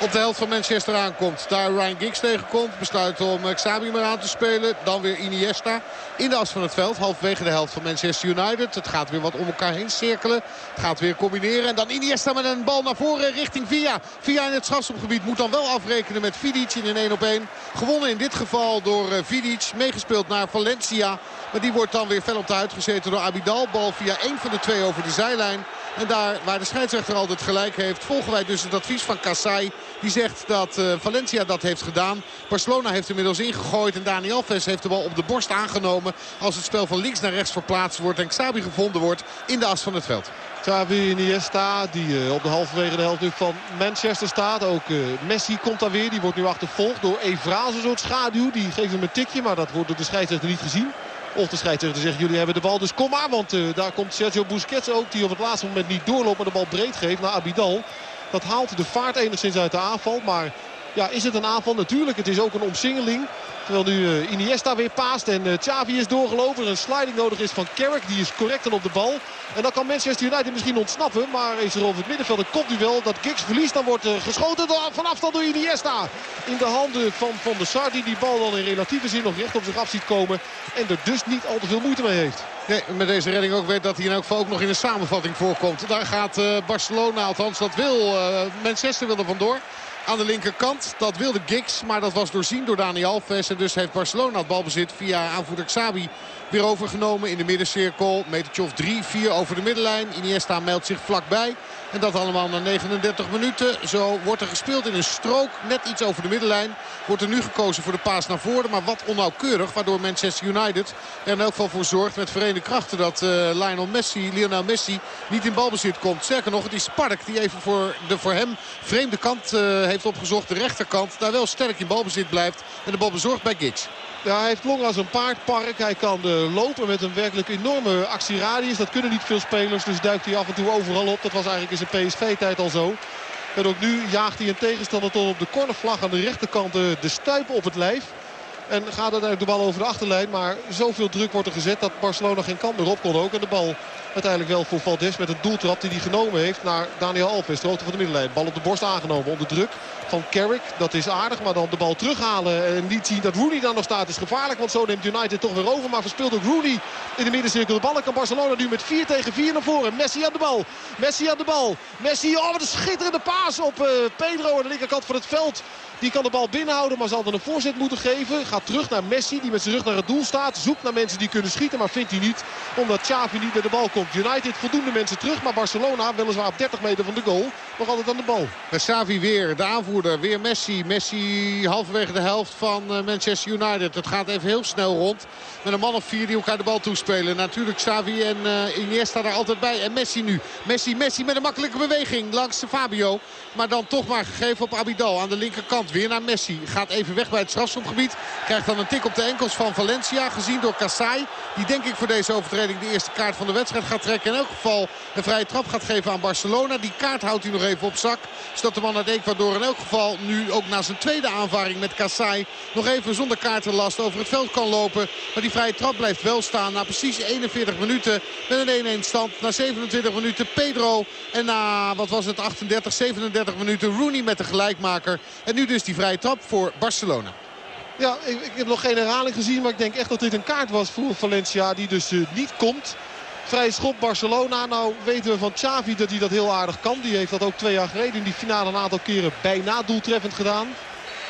op de helft van Manchester aankomt. Daar Ryan Giggs tegenkomt. Besluit om Xabi maar aan te spelen. Dan weer Iniesta in de as van het veld. Halfwege de helft van Manchester United. Het gaat weer wat om elkaar heen cirkelen. Het gaat weer combineren. En dan Iniesta met een bal naar voren richting Via. Via in het strafschopgebied moet dan wel afrekenen met Vidic in een 1 op 1. Gewonnen in dit geval door eh, Vidic. Meegespeeld naar Valencia. Maar die wordt dan weer fel op de huid gezeten door Abidal. Bal via één van de twee over de zijlijn. En daar waar de scheidsrechter altijd gelijk heeft... volgen wij dus het advies van Kassai. Die zegt dat uh, Valencia dat heeft gedaan. Barcelona heeft inmiddels ingegooid. En Dani Alves heeft de bal op de borst aangenomen. Als het spel van links naar rechts verplaatst wordt. En Xabi gevonden wordt in de as van het veld. Xavi Iniesta die uh, op de halverwege de helft van Manchester staat. Ook uh, Messi komt daar weer. Die wordt nu achtervolgd door Evra, zo'n soort schaduw. Die geeft hem een tikje, maar dat wordt door de scheidsrechter niet gezien. Of de scheidsrechter zegt jullie hebben de bal dus kom maar. Want uh, daar komt Sergio Busquets ook die op het laatste moment niet doorloopt. Maar de bal breed geeft naar Abidal. Dat haalt de vaart enigszins uit de aanval. Maar ja, is het een aanval? Natuurlijk. Het is ook een omsingeling. Terwijl nu uh, Iniesta weer paast en uh, Xavi is doorgelopen. Een sliding nodig is van Carrick. Die is correct en op de bal. En dan kan Manchester United misschien ontsnappen. Maar is er over het middenveld een kopduel dat Giggs verliest. Dan wordt uh, geschoten van afstand door Iniesta. In de handen van Van der Sar. Die die bal dan in relatieve zin nog recht op zich af ziet komen. En er dus niet al te veel moeite mee heeft. Nee, met deze redding ook weet dat hij in elk geval ook nog in een samenvatting voorkomt. Daar gaat Barcelona, althans dat wil Manchester wil er vandoor aan de linkerkant. Dat wilde Giggs, maar dat was doorzien door Dani Alves. En dus heeft Barcelona het balbezit via aanvoerder Xabi weer overgenomen in de middencirkel. Metertje of 3-4 over de middenlijn. Iniesta meldt zich vlakbij. En dat allemaal na 39 minuten. Zo wordt er gespeeld in een strook net iets over de middenlijn. Wordt er nu gekozen voor de paas naar voren. Maar wat onnauwkeurig. Waardoor Manchester United er in elk geval voor zorgt met verenigde krachten. Dat uh, Lionel Messi, Lionel Messi niet in balbezit komt. Sterker nog, het is Spark die even voor de voor hem vreemde kant uh, heeft opgezocht. De rechterkant. Daar wel sterk in balbezit blijft. En de bal bezorgt bij Giggs. Ja, hij heeft long als een paardpark. Hij kan uh, lopen met een werkelijk enorme actieradius. Dat kunnen niet veel spelers, dus duikt hij af en toe overal op. Dat was eigenlijk zijn PSV-tijd al zo. En ook nu jaagt hij een tegenstander tot op de cornervlag aan de rechterkant de, de stuipen op het lijf. En gaat uiteindelijk de bal over de achterlijn. Maar zoveel druk wordt er gezet dat Barcelona geen kant meer op kon ook. En de bal Uiteindelijk wel voor Valdes met een doeltrap die hij genomen heeft naar Daniel Alves. De hoogte van de middenlijn. Bal op de borst aangenomen onder druk van Carrick. Dat is aardig, maar dan de bal terughalen en niet zien dat Rooney dan nog staat is gevaarlijk. Want zo neemt United toch weer over. Maar verspeelt ook Rooney in de middencirkel de bal. En kan Barcelona nu met 4 tegen 4 naar voren. Messi aan de bal. Messi aan de bal. Messi, oh wat een schitterende paas op uh, Pedro aan de linkerkant van het veld. Die kan de bal binnenhouden, maar zal dan een voorzet moeten geven. Gaat terug naar Messi, die met zijn rug naar het doel staat. Zoekt naar mensen die kunnen schieten, maar vindt hij niet. Omdat Xavi niet bij de bal komt. United voldoende mensen terug, maar Barcelona weliswaar op 30 meter van de goal. Nog altijd aan de bal. Xavi weer, de aanvoerder. Weer Messi. Messi halverwege de helft van eh, Manchester United. Het gaat even heel snel rond. Met een man of vier die elkaar de bal toespelen. Natuurlijk Xavi en uh, Iniesta daar altijd bij. En Messi nu. Messi, Messi met een makkelijke beweging langs Fabio. Maar dan toch maar gegeven op Abidal aan de linkerkant. Weer naar Messi. Gaat even weg bij het strafschopgebied. Krijgt dan een tik op de enkels van Valencia. Gezien door Kassai. Die denk ik voor deze overtreding de eerste kaart van de wedstrijd gaat trekken. In elk geval een vrije trap gaat geven aan Barcelona. Die kaart houdt hij nog even op zak. Zodat de man uit Ecuador in elk geval nu ook na zijn tweede aanvaring met Kassai. Nog even zonder kaartenlast over het veld kan lopen. Maar die vrije trap blijft wel staan. Na precies 41 minuten met een 1-1 stand. Na 27 minuten Pedro. En na, wat was het, 38, 37 minuten Rooney met de gelijkmaker. En nu dus die vrije trap voor Barcelona. Ja, ik, ik, heb nog geen herhaling gezien. Maar ik denk echt dat dit een kaart was voor Valencia. Die dus uh, niet komt. Vrije schop Barcelona. Nou weten we van Xavi dat hij dat heel aardig kan. Die heeft dat ook twee jaar geleden in die finale een aantal keren bijna doeltreffend gedaan.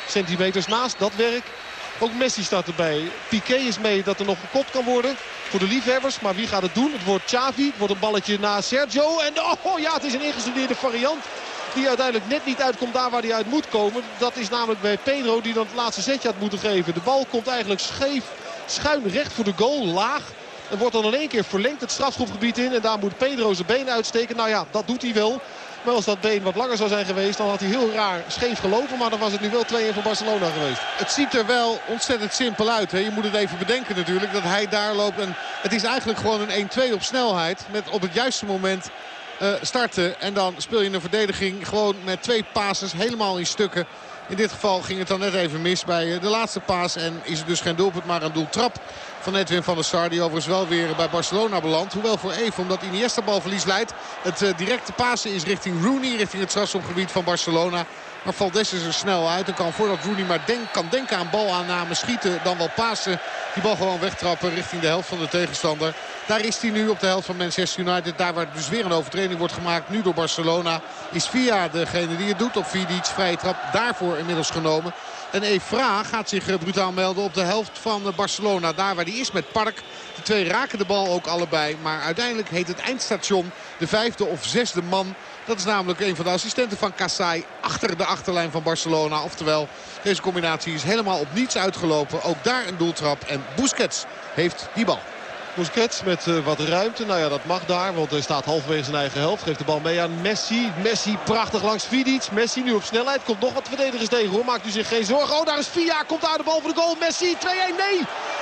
Centimeters naast dat werk. Ook Messi staat erbij. Piqué is mee dat er nog gekopt kan worden voor de liefhebbers. Maar wie gaat het doen? Het wordt Xavi. Het wordt een balletje naar Sergio. En oh ja, het is een ingestudeerde variant. Die uiteindelijk net niet uitkomt daar waar hij uit moet komen. Dat is namelijk bij Pedro die dan het laatste zetje had moeten geven. De bal komt eigenlijk scheef, schuin recht voor de goal, laag. En wordt dan in één keer verlengd het strafschopgebied in. En daar moet Pedro zijn been uitsteken. Nou ja, dat doet hij wel. Maar als dat been wat langer zou zijn geweest, dan had hij heel raar scheef gelopen. Maar dan was het nu wel 2-1 voor Barcelona geweest. Het ziet er wel ontzettend simpel uit. Hè? Je moet het even bedenken natuurlijk dat hij daar loopt. En het is eigenlijk gewoon een 1-2 op snelheid. Met op het juiste moment uh, starten. En dan speel je een verdediging gewoon met twee passes helemaal in stukken. In dit geval ging het dan net even mis bij eh, de laatste paas. En is het dus geen doelpunt, maar een doeltrap van Edwin van der Sar. Die overigens wel weer bij Barcelona belandt. Hoewel voor even, omdat Iniesta balverlies leidt. Het uh, directe pasen is richting Rooney, richting het strafschopgebied van Barcelona. Maar Valdes is er snel uit en kan voordat Rooney maar denk, kan denken aan balaanname, schieten, dan wel pasen. Die bal gewoon wegtrappen richting de helft van de tegenstander. Daar is hij nu op de helft van Manchester United. Daar waar dus weer een overtreding wordt gemaakt, nu door Barcelona. Is Via degene die het doet op Vidic. Vrije trap daarvoor inmiddels genomen. En Evra gaat zich eh, brutaal melden op de helft van eh, Barcelona. Daar waar hij is met Park. De twee raken de bal ook allebei. Maar uiteindelijk heet het eindstation de vijfde of zesde man. Dat is namelijk een van de assistenten van Kassai achter de achterlijn van Barcelona. Oftewel, deze combinatie is helemaal op niets uitgelopen. Ook daar een doeltrap. En Busquets heeft die bal. Busquets met uh, wat ruimte. Nou ja, dat mag daar, want hij staat halverwege zijn eigen helft. Geeft de bal mee aan Messi. Messi prachtig langs Vidic. Messi nu op snelheid. Komt nog wat verdedigers tegen hoor. Maakt u zich geen zorgen. Oh, daar is Via. Komt daar de bal voor de goal. Messi 2-1. Nee,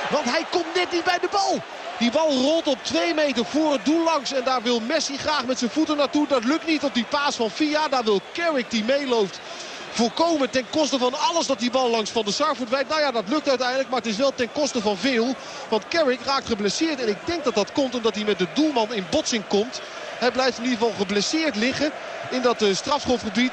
want hij komt net niet bij de bal. Die bal rolt op 2 meter voor het doel langs. En daar wil Messi graag met zijn voeten naartoe. Dat lukt niet op die paas van Via. Daar wil Carrick die meeloopt voorkomen ten koste van alles dat die bal langs Van de Sar verdwijnt. Nou ja, dat lukt uiteindelijk, maar het is wel ten koste van veel. Want Carrick raakt geblesseerd en ik denk dat dat komt omdat hij met de doelman in botsing komt. Hij blijft in ieder geval geblesseerd liggen in dat uh.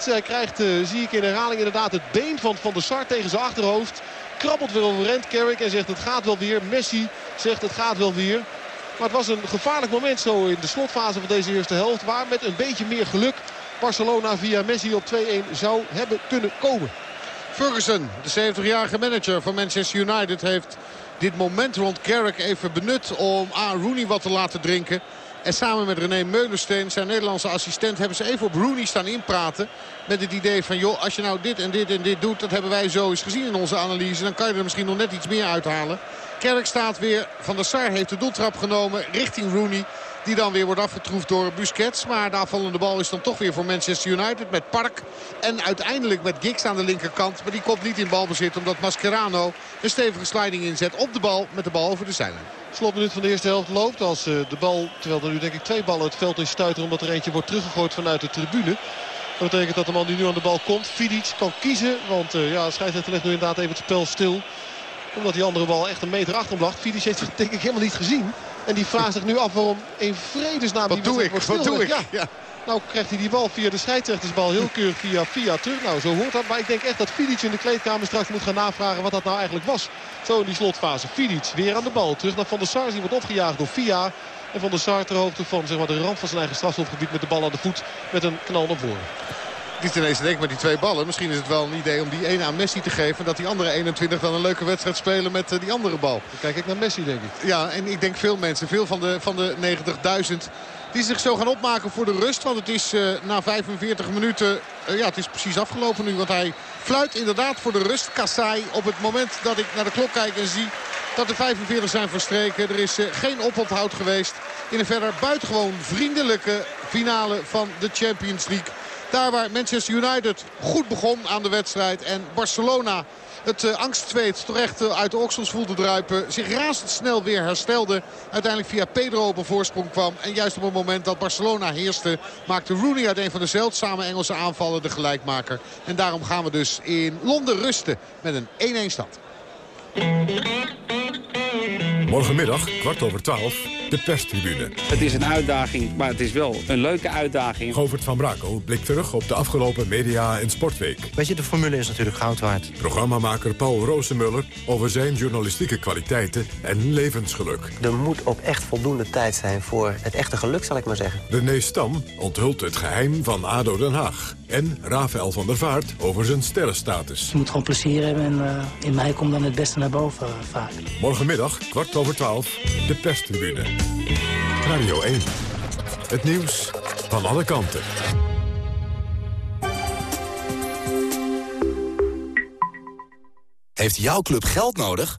Hij krijgt, uh, zie ik in herhaling, inderdaad het been van Van der Sar tegen zijn achterhoofd. Krabbelt weer overend Carrick en zegt het gaat wel weer. Messi zegt het gaat wel weer. Maar het was een gevaarlijk moment zo in de slotfase van deze eerste helft. Waar met een beetje meer geluk Barcelona via Messi op 2-1 zou hebben kunnen komen. Ferguson, de 70-jarige manager van Manchester United, heeft dit moment rond Carrick even benut om aan Rooney wat te laten drinken. En samen met René Meulensteen, zijn Nederlandse assistent, hebben ze even op Rooney staan inpraten. Met het idee van, joh, als je nou dit en dit en dit doet, dat hebben wij zo eens gezien in onze analyse. Dan kan je er misschien nog net iets meer uithalen. Kerk staat weer. Van der Sar heeft de doeltrap genomen richting Rooney. Die dan weer wordt afgetroefd door Busquets. Maar de afvallende bal is dan toch weer voor Manchester United met Park. En uiteindelijk met Giggs aan de linkerkant. Maar die komt niet in balbezit omdat Mascherano een stevige sliding inzet op de bal. Met de bal over de zijlijn. Slotminuut van de eerste helft loopt als eh, de bal, terwijl er nu denk ik twee ballen het veld in stuiteren. Omdat er eentje wordt teruggegooid vanuit de tribune. Dat betekent dat de man die nu aan de bal komt, Fidic, kan kiezen. Want uh, ja, scheidsrechter legt nu inderdaad even het spel stil. Omdat die andere bal echt een meter achter hem lag. Fidic heeft het denk ik helemaal niet gezien. En die vraagt zich nu af waarom in vredesnaam... Wat doe ik? Wat doe ik? Ja. Nou krijgt hij die bal via de scheidsrechtersbal heel keurig via via terug. Nou, zo hoort dat. Maar ik denk echt dat Fidic in de kleedkamer straks moet gaan navragen wat dat nou eigenlijk was. Zo in die slotfase. Fidic weer aan de bal. Terug naar Van der Sar. Die wordt opgejaagd door Via. En Van der Sar ter hoogte van zeg maar, de rand van zijn eigen strafschopgebied met de bal aan de voet. Met een knal naar voren. Is ineens te denken met die twee ballen. Misschien is het wel een idee om die ene aan Messi te geven. Dat die andere 21 dan een leuke wedstrijd spelen met uh, die andere bal. Dan kijk ik naar Messi denk ik. Ja, en ik denk veel mensen, veel van de, van de 90.000 die zich zo gaan opmaken voor de rust. Want het is uh, na 45 minuten, uh, ja het is precies afgelopen nu. Want hij fluit inderdaad voor de rust. Kassai op het moment dat ik naar de klok kijk en zie dat de 45 zijn verstreken. Er is uh, geen oponthoud geweest in een verder buitengewoon vriendelijke finale van de Champions League. Daar waar Manchester United goed begon aan de wedstrijd en Barcelona het uh, angstzweet terecht uh, uit de oksels voelde druipen. Zich razendsnel weer herstelde. Uiteindelijk via Pedro op een voorsprong kwam. En juist op het moment dat Barcelona heerste... maakte Rooney uit een van de zeldzame Engelse aanvallen de gelijkmaker. En daarom gaan we dus in Londen rusten met een 1-1 stand. Morgenmiddag, kwart over twaalf, de perstribune. Het is een uitdaging, maar het is wel een leuke uitdaging. Govert van Brakel blikt terug op de afgelopen media- en sportweek. Weet je, de formule is natuurlijk goud waard. Programmamaker Paul Roosemuller over zijn journalistieke kwaliteiten en levensgeluk. Er moet ook echt voldoende tijd zijn voor het echte geluk, zal ik maar zeggen. René Stam onthult het geheim van ADO Den Haag. En Rafael van der Vaart over zijn sterrenstatus. Je moet gewoon plezier hebben en uh, in mij komt dan het beste naar boven uh, vaak. Morgenmiddag, kwart over twaalf, de perstribune. Radio 1. Het nieuws van alle kanten. Heeft jouw club geld nodig?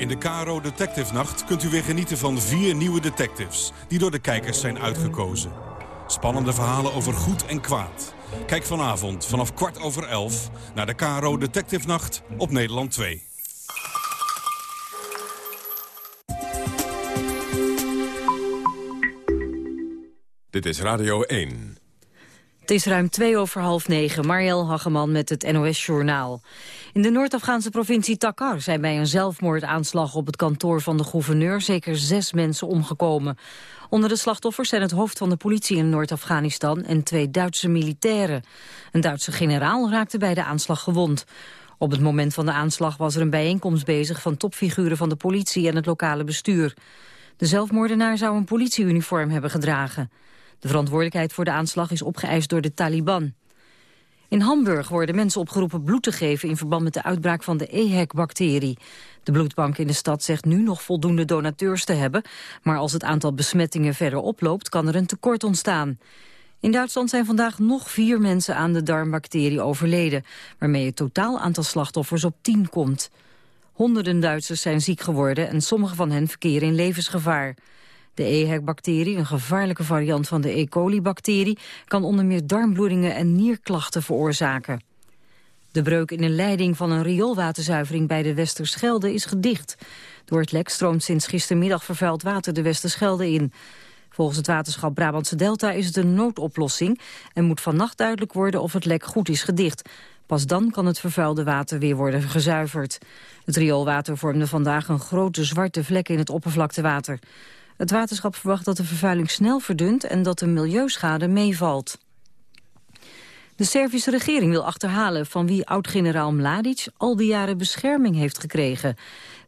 In de Caro Detective Nacht kunt u weer genieten van vier nieuwe detectives... die door de kijkers zijn uitgekozen. Spannende verhalen over goed en kwaad. Kijk vanavond vanaf kwart over elf naar de Caro Detective Nacht op Nederland 2. Dit is Radio 1. Het is ruim twee over half negen. Marielle Hageman met het NOS Journaal. In de Noord-Afghaanse provincie Takar zijn bij een zelfmoordaanslag op het kantoor van de gouverneur zeker zes mensen omgekomen. Onder de slachtoffers zijn het hoofd van de politie in Noord-Afghanistan en twee Duitse militairen. Een Duitse generaal raakte bij de aanslag gewond. Op het moment van de aanslag was er een bijeenkomst bezig van topfiguren van de politie en het lokale bestuur. De zelfmoordenaar zou een politieuniform hebben gedragen. De verantwoordelijkheid voor de aanslag is opgeëist door de Taliban. In Hamburg worden mensen opgeroepen bloed te geven in verband met de uitbraak van de EHEC-bacterie. De bloedbank in de stad zegt nu nog voldoende donateurs te hebben, maar als het aantal besmettingen verder oploopt kan er een tekort ontstaan. In Duitsland zijn vandaag nog vier mensen aan de darmbacterie overleden, waarmee het totaal aantal slachtoffers op tien komt. Honderden Duitsers zijn ziek geworden en sommige van hen verkeren in levensgevaar. De EHEC-bacterie, een gevaarlijke variant van de E. coli-bacterie... kan onder meer darmbloedingen en nierklachten veroorzaken. De breuk in een leiding van een rioolwaterzuivering bij de Westerschelde is gedicht. Door het lek stroomt sinds gistermiddag vervuild water de Westerschelde in. Volgens het waterschap Brabantse Delta is het een noodoplossing... en moet vannacht duidelijk worden of het lek goed is gedicht. Pas dan kan het vervuilde water weer worden gezuiverd. Het rioolwater vormde vandaag een grote zwarte vlek in het oppervlaktewater. Het waterschap verwacht dat de vervuiling snel verdunt en dat de milieuschade meevalt. De Servische regering wil achterhalen van wie oud-generaal Mladic al die jaren bescherming heeft gekregen.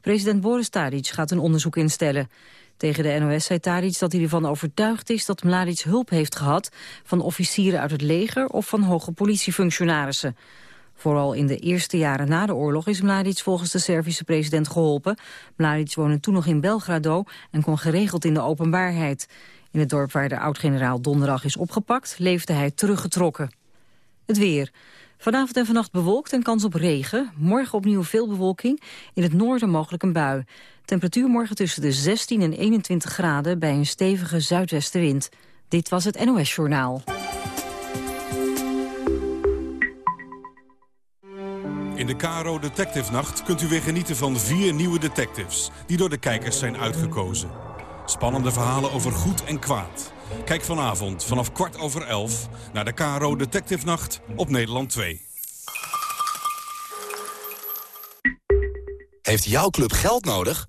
President Boris Tadic gaat een onderzoek instellen. Tegen de NOS zei Tadic dat hij ervan overtuigd is dat Mladic hulp heeft gehad van officieren uit het leger of van hoge politiefunctionarissen. Vooral in de eerste jaren na de oorlog is Mladic volgens de Servische president geholpen. Mladic woonde toen nog in Belgrado en kon geregeld in de openbaarheid. In het dorp waar de oud-generaal donderdag is opgepakt, leefde hij teruggetrokken. Het weer. Vanavond en vannacht bewolkt en kans op regen. Morgen opnieuw veel bewolking. In het noorden mogelijk een bui. Temperatuur morgen tussen de 16 en 21 graden bij een stevige zuidwestenwind. Dit was het NOS Journaal. In de KRO Detective Nacht kunt u weer genieten van vier nieuwe detectives... die door de kijkers zijn uitgekozen. Spannende verhalen over goed en kwaad. Kijk vanavond vanaf kwart over elf naar de KRO Detective Nacht op Nederland 2. Heeft jouw club geld nodig?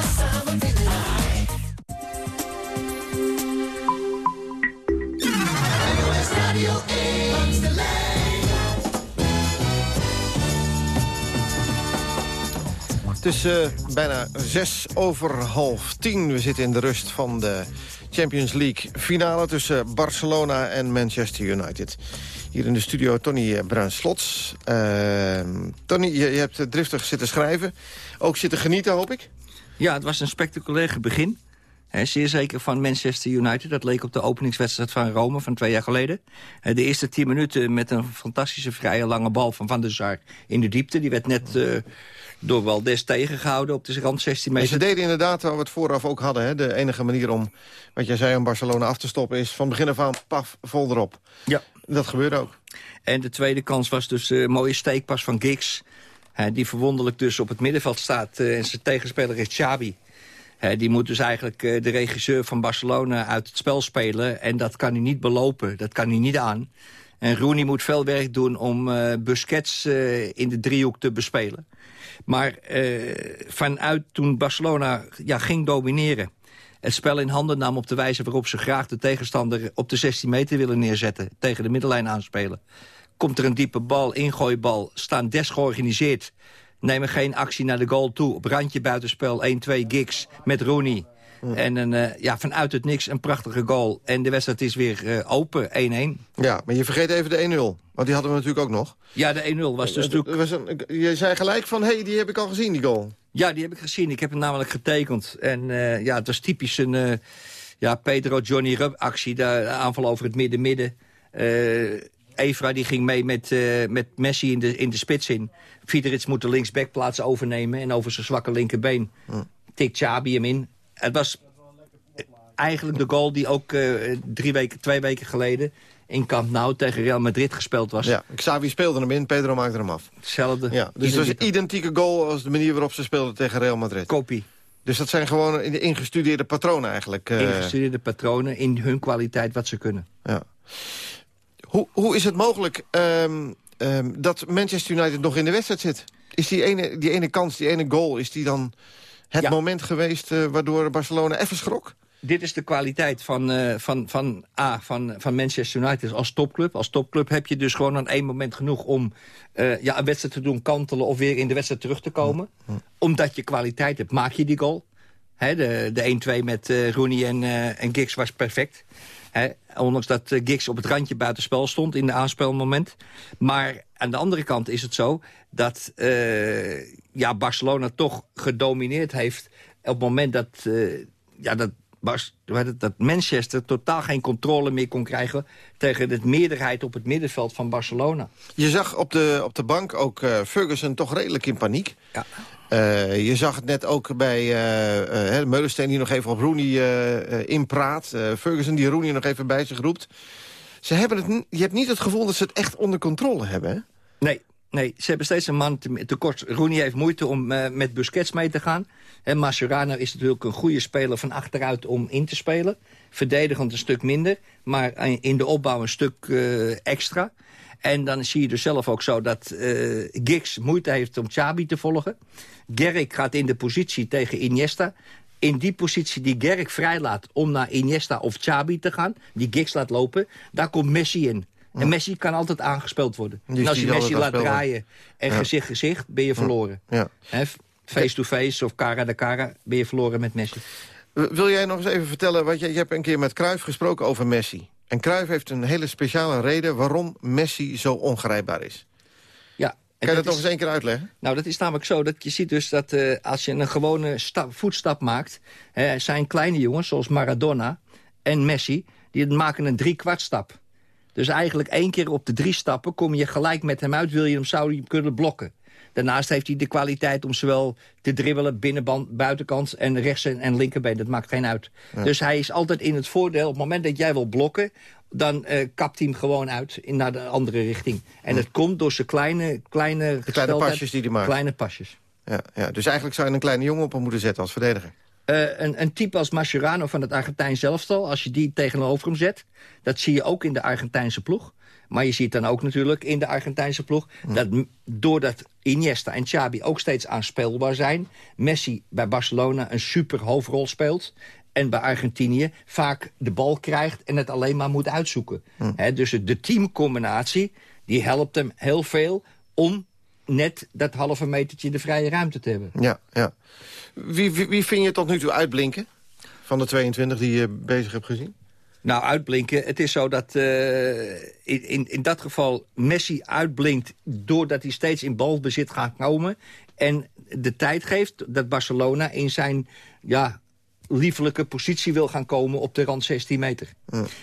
Het is uh, bijna zes over half tien. We zitten in de rust van de Champions League finale... tussen Barcelona en Manchester United. Hier in de studio Tony eh, Bruins-Slots. Uh, Tony, je, hebt driftig zitten schrijven. Ook zitten genieten, hoop ik? Ja, het was een spectaculair begin. Zeer zeker van Manchester United. Dat leek op de openingswedstrijd van Rome van twee jaar geleden. de eerste tien minuten met een fantastische vrije lange bal van Van der Sar in de diepte. Die werd net door Waldes tegengehouden op de rand 16 meter. En ze deden inderdaad waar we het vooraf ook hadden. Hè? De enige manier om, wat jij zei, om Barcelona af te stoppen... is van begin af aan, paf, vol erop. Ja. Dat gebeurde ook. En de tweede kans was dus een uh, mooie steekpas van Giggs. die verwonderlijk dus op het middenveld staat. Uh, en zijn tegenspeler is Xabi. die moet dus eigenlijk uh, de regisseur van Barcelona uit het spel spelen. En dat kan hij niet belopen. Dat kan hij niet aan. En Rooney moet veel werk doen om uh, Busquets in de driehoek te bespelen. Maar vanuit toen Barcelona ja, ging domineren het spel in handen nam op de wijze waarop ze graag de tegenstander op de 16 meter willen neerzetten. Tegen de middellijn aanspelen. Komt er een diepe bal, ingooibal, staan des georganiseerd. Nemen geen actie naar de goal toe. Op randje buitenspel 1-2 gigs met Rooney. En een, uh, ja, vanuit het niks een prachtige goal. En de wedstrijd is weer uh, open, 1-1. Ja, maar je vergeet even de 1-0. Want die hadden we natuurlijk ook nog. Ja, de 1-0 was dus natuurlijk... Was een, je zei gelijk van, hé, hey, die heb ik al gezien, die goal. Ja, die heb ik gezien. Ik heb hem namelijk getekend. En uh, ja, het was typisch een ja, Pedro Johnny Rub actie. De aanval over het midden-midden. Evra die ging mee met, met Messi in de, in de spits in. Fiedrits moet de linksbackplaats overnemen. En over zijn zwakke linkerbeen hm. tikt Chabi hem in. Het was eigenlijk de goal die ook drie weken, twee weken geleden in Camp Nou tegen Real Madrid gespeeld was. Ja, Xavi speelde hem in, Pedro maakte hem af. Hetzelfde. Ja, dus het was een identieke goal als de manier waarop ze speelden tegen Real Madrid. Kopie. Dus dat zijn gewoon de ingestudeerde patronen eigenlijk. Uh... Ingestudeerde patronen in hun kwaliteit wat ze kunnen. Ja. Hoe, hoe is het mogelijk um, um, dat Manchester United nog in de wedstrijd zit? Is die ene, die ene kans, die ene goal, is die dan het ja. moment geweest... Uh, waardoor Barcelona even schrok? dit is de kwaliteit van, uh, van, van, A, van, van Manchester United als topclub. Als topclub heb je dus gewoon aan één moment genoeg om uh, ja, een wedstrijd te doen kantelen... of weer in de wedstrijd terug te komen. Omdat je kwaliteit hebt, maak je die goal. De de 1-2 met Rooney en, en Giggs was perfect. Ondanks dat Giggs op het randje buitenspel stond in de aanspelmoment. Maar aan de andere kant is het zo dat ja, Barcelona toch gedomineerd heeft... op het moment dat, ja, dat was dat Manchester totaal geen controle meer kon krijgen... tegen de meerderheid op het middenveld van Barcelona. Je zag op de, op de bank ook uh, Ferguson toch redelijk in paniek. Ja. Uh, je zag het net ook bij uh, Meulensteen die nog even op Rooney inpraat. Ferguson die Rooney nog even bij zich roept. Ze hebben het, je hebt niet het gevoel dat ze het echt onder controle hebben, hè? Nee, Nee, ze hebben steeds een man tekort. Rooney heeft moeite om uh, met Busquets mee te gaan. En Mascherano is natuurlijk een goede speler van achteruit om in te spelen. Verdedigend een stuk minder, maar in de opbouw een stuk uh, extra. En dan zie je dus zelf ook zo dat uh, Giggs moeite heeft om Xabi te volgen. Gerrit gaat in de positie tegen Iniesta. In die positie die Gerrit vrijlaat om naar Iniesta of Xabi te gaan... die Giggs laat lopen, daar komt Messi in. En Messi kan altijd aangespeeld worden. En als je Messi laat draaien en Ja. gezicht-gezicht, ben je verloren. Face-to-face of cara de cara, ben je verloren met Messi. Wil jij nog eens even vertellen, want je, je hebt een keer met Cruijff gesproken over Messi. En Cruijff heeft een hele speciale reden waarom Messi zo ongrijpbaar is. Ja, Kan je dat nog eens één keer uitleggen? Nou, dat is namelijk zo dat je ziet dus dat eh, als je een gewone stap, voetstap maakt... Hè, zijn kleine jongens, zoals Maradona en Messi... die maken een driekwartstap. Dus eigenlijk één keer op de drie stappen kom je gelijk met hem uit... wil je hem, zou je hem kunnen blokken. Daarnaast heeft hij de kwaliteit om zowel te dribbelen... binnenband, buitenkant en rechts en, en linkerbeen. Dat maakt geen uit. Ja. Dus hij is altijd in het voordeel. Op het moment dat jij wil blokken... dan eh, kapt hij hem gewoon uit in, naar de andere richting. En dat komt door zijn kleine, kleine, De kleine pasjes die hij maakt. Kleine pasjes. Ja, ja, dus eigenlijk zou je een kleine jongen op hem moeten zetten als verdediger. Eh, een, een type als Mascherano van het Argentijn zelfstal... als je die tegenover hem zet... dat zie je ook in de Argentijnse ploeg. Maar je ziet dan ook natuurlijk in de Argentijnse ploeg... dat doordat Iniesta en Xabi ook steeds aanspeelbaar zijn... Messi bij Barcelona een super hoofdrol speelt... en bij Argentinië vaak de bal krijgt en het alleen maar moet uitzoeken. Dus de teamcombinatie die helpt hem heel veel... om net dat halve metertje de vrije ruimte te hebben. Ja, ja. Wie, wie, wie vind je tot nu toe uitblinken? Van de 22 die je bezig hebt gezien? Nou, uitblinken. Het is zo dat eh, in, in, in dat geval Messi uitblinkt... doordat hij steeds in balbezit gaat komen... en de tijd geeft dat Barcelona in zijn ja, liefelijke positie wil gaan komen... op de rand 16 meter.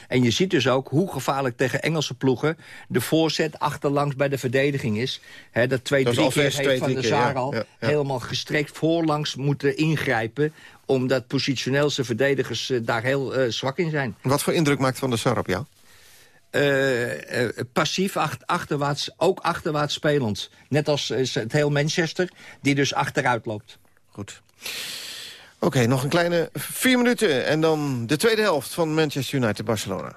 En je ziet dus ook hoe gevaarlijk tegen Engelse ploegen... de voorzet achterlangs bij de verdediging is. Hè, dat twee, Dat drie keer vers, heeft twee, Van de Zaar al... ja, ja. helemaal gestrekt voorlangs moeten ingrijpen... omdat positioneel zijn verdedigers eh, daar heel eh, zwak in zijn. Wat voor indruk maakt Van der Sar op jou? eh, passief, ach- achterwaarts, ook achterwaarts spelend. Net als het heel Manchester, die dus achteruit loopt. Goed. Oké, nog een kleine vier minuten. En dan de tweede helft van Manchester United-Barcelona.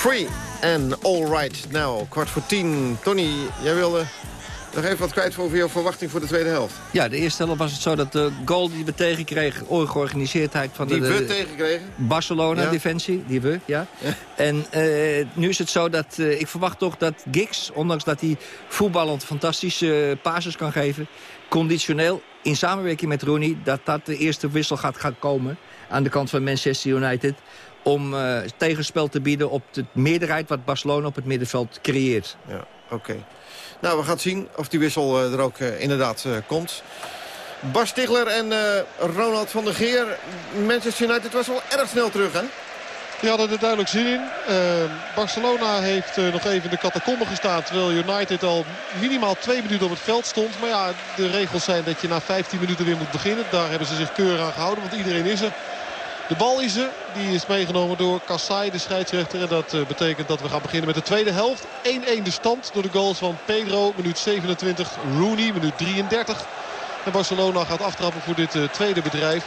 Free and All Right Now. Kwart voor tien. Tony, jij wilde nog even wat kwijt over jouw verwachting voor de tweede helft. Ja, de eerste helft was het zo dat de goal die we tegenkregen... ongeorganiseerdheid van Die de... we tegenkregen? Barcelona Ja. defensie, die we, ja. En eh, nu is het zo dat eh, ik verwacht toch dat Giggs, ondanks dat hij voetballend fantastische passes kan geven, conditioneel in samenwerking met Rooney, dat dat de eerste wissel gaat, gaat komen aan de kant van Manchester United om eh, tegenspel te bieden op de meerderheid wat Barcelona op het middenveld creëert. Ja, oké. Nou, we gaan zien of die wissel eh, er ook eh, inderdaad eh, komt. Bas Stigler en eh, Ronald van der Geer. Manchester United was wel erg snel terug, hè? Die hadden er duidelijk zin in. Eh, Barcelona heeft eh, nog even in de catacombe gestaan. Terwijl United al minimaal twee minuten op het veld stond. Maar ja, de regels zijn dat je na 15 minuten weer moet beginnen. Daar hebben ze zich keurig aan gehouden. Want iedereen is er. De bal is er. Die is meegenomen door Kassai, de scheidsrechter. En dat eh, betekent dat we gaan beginnen met de tweede helft. 1-1 de stand door de goals van Pedro. Minuut 27. Rooney, minuut 33. En Barcelona gaat aftrappen voor dit eh, tweede bedrijf.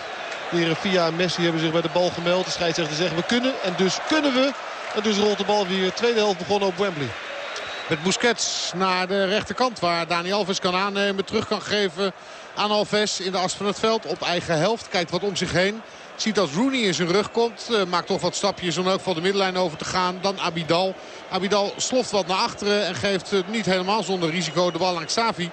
De Via Messi hebben zich bij de bal gemeld. De scheidsrechter zeggen we kunnen. En dus kunnen we. En dus rolt de bal weer. Tweede helft begonnen op Wembley. Met Busquets naar de rechterkant waar Dani Alves kan aannemen. Terug kan geven aan Alves in de as van het veld op eigen helft. Kijkt wat om zich heen. Ziet dat Rooney in zijn rug komt. eh, maakt toch wat stapjes om elk geval de middenlijn over te gaan. Dan Abidal. Abidal sloft wat naar achteren en geeft eh, niet helemaal zonder risico de bal aan Xavi.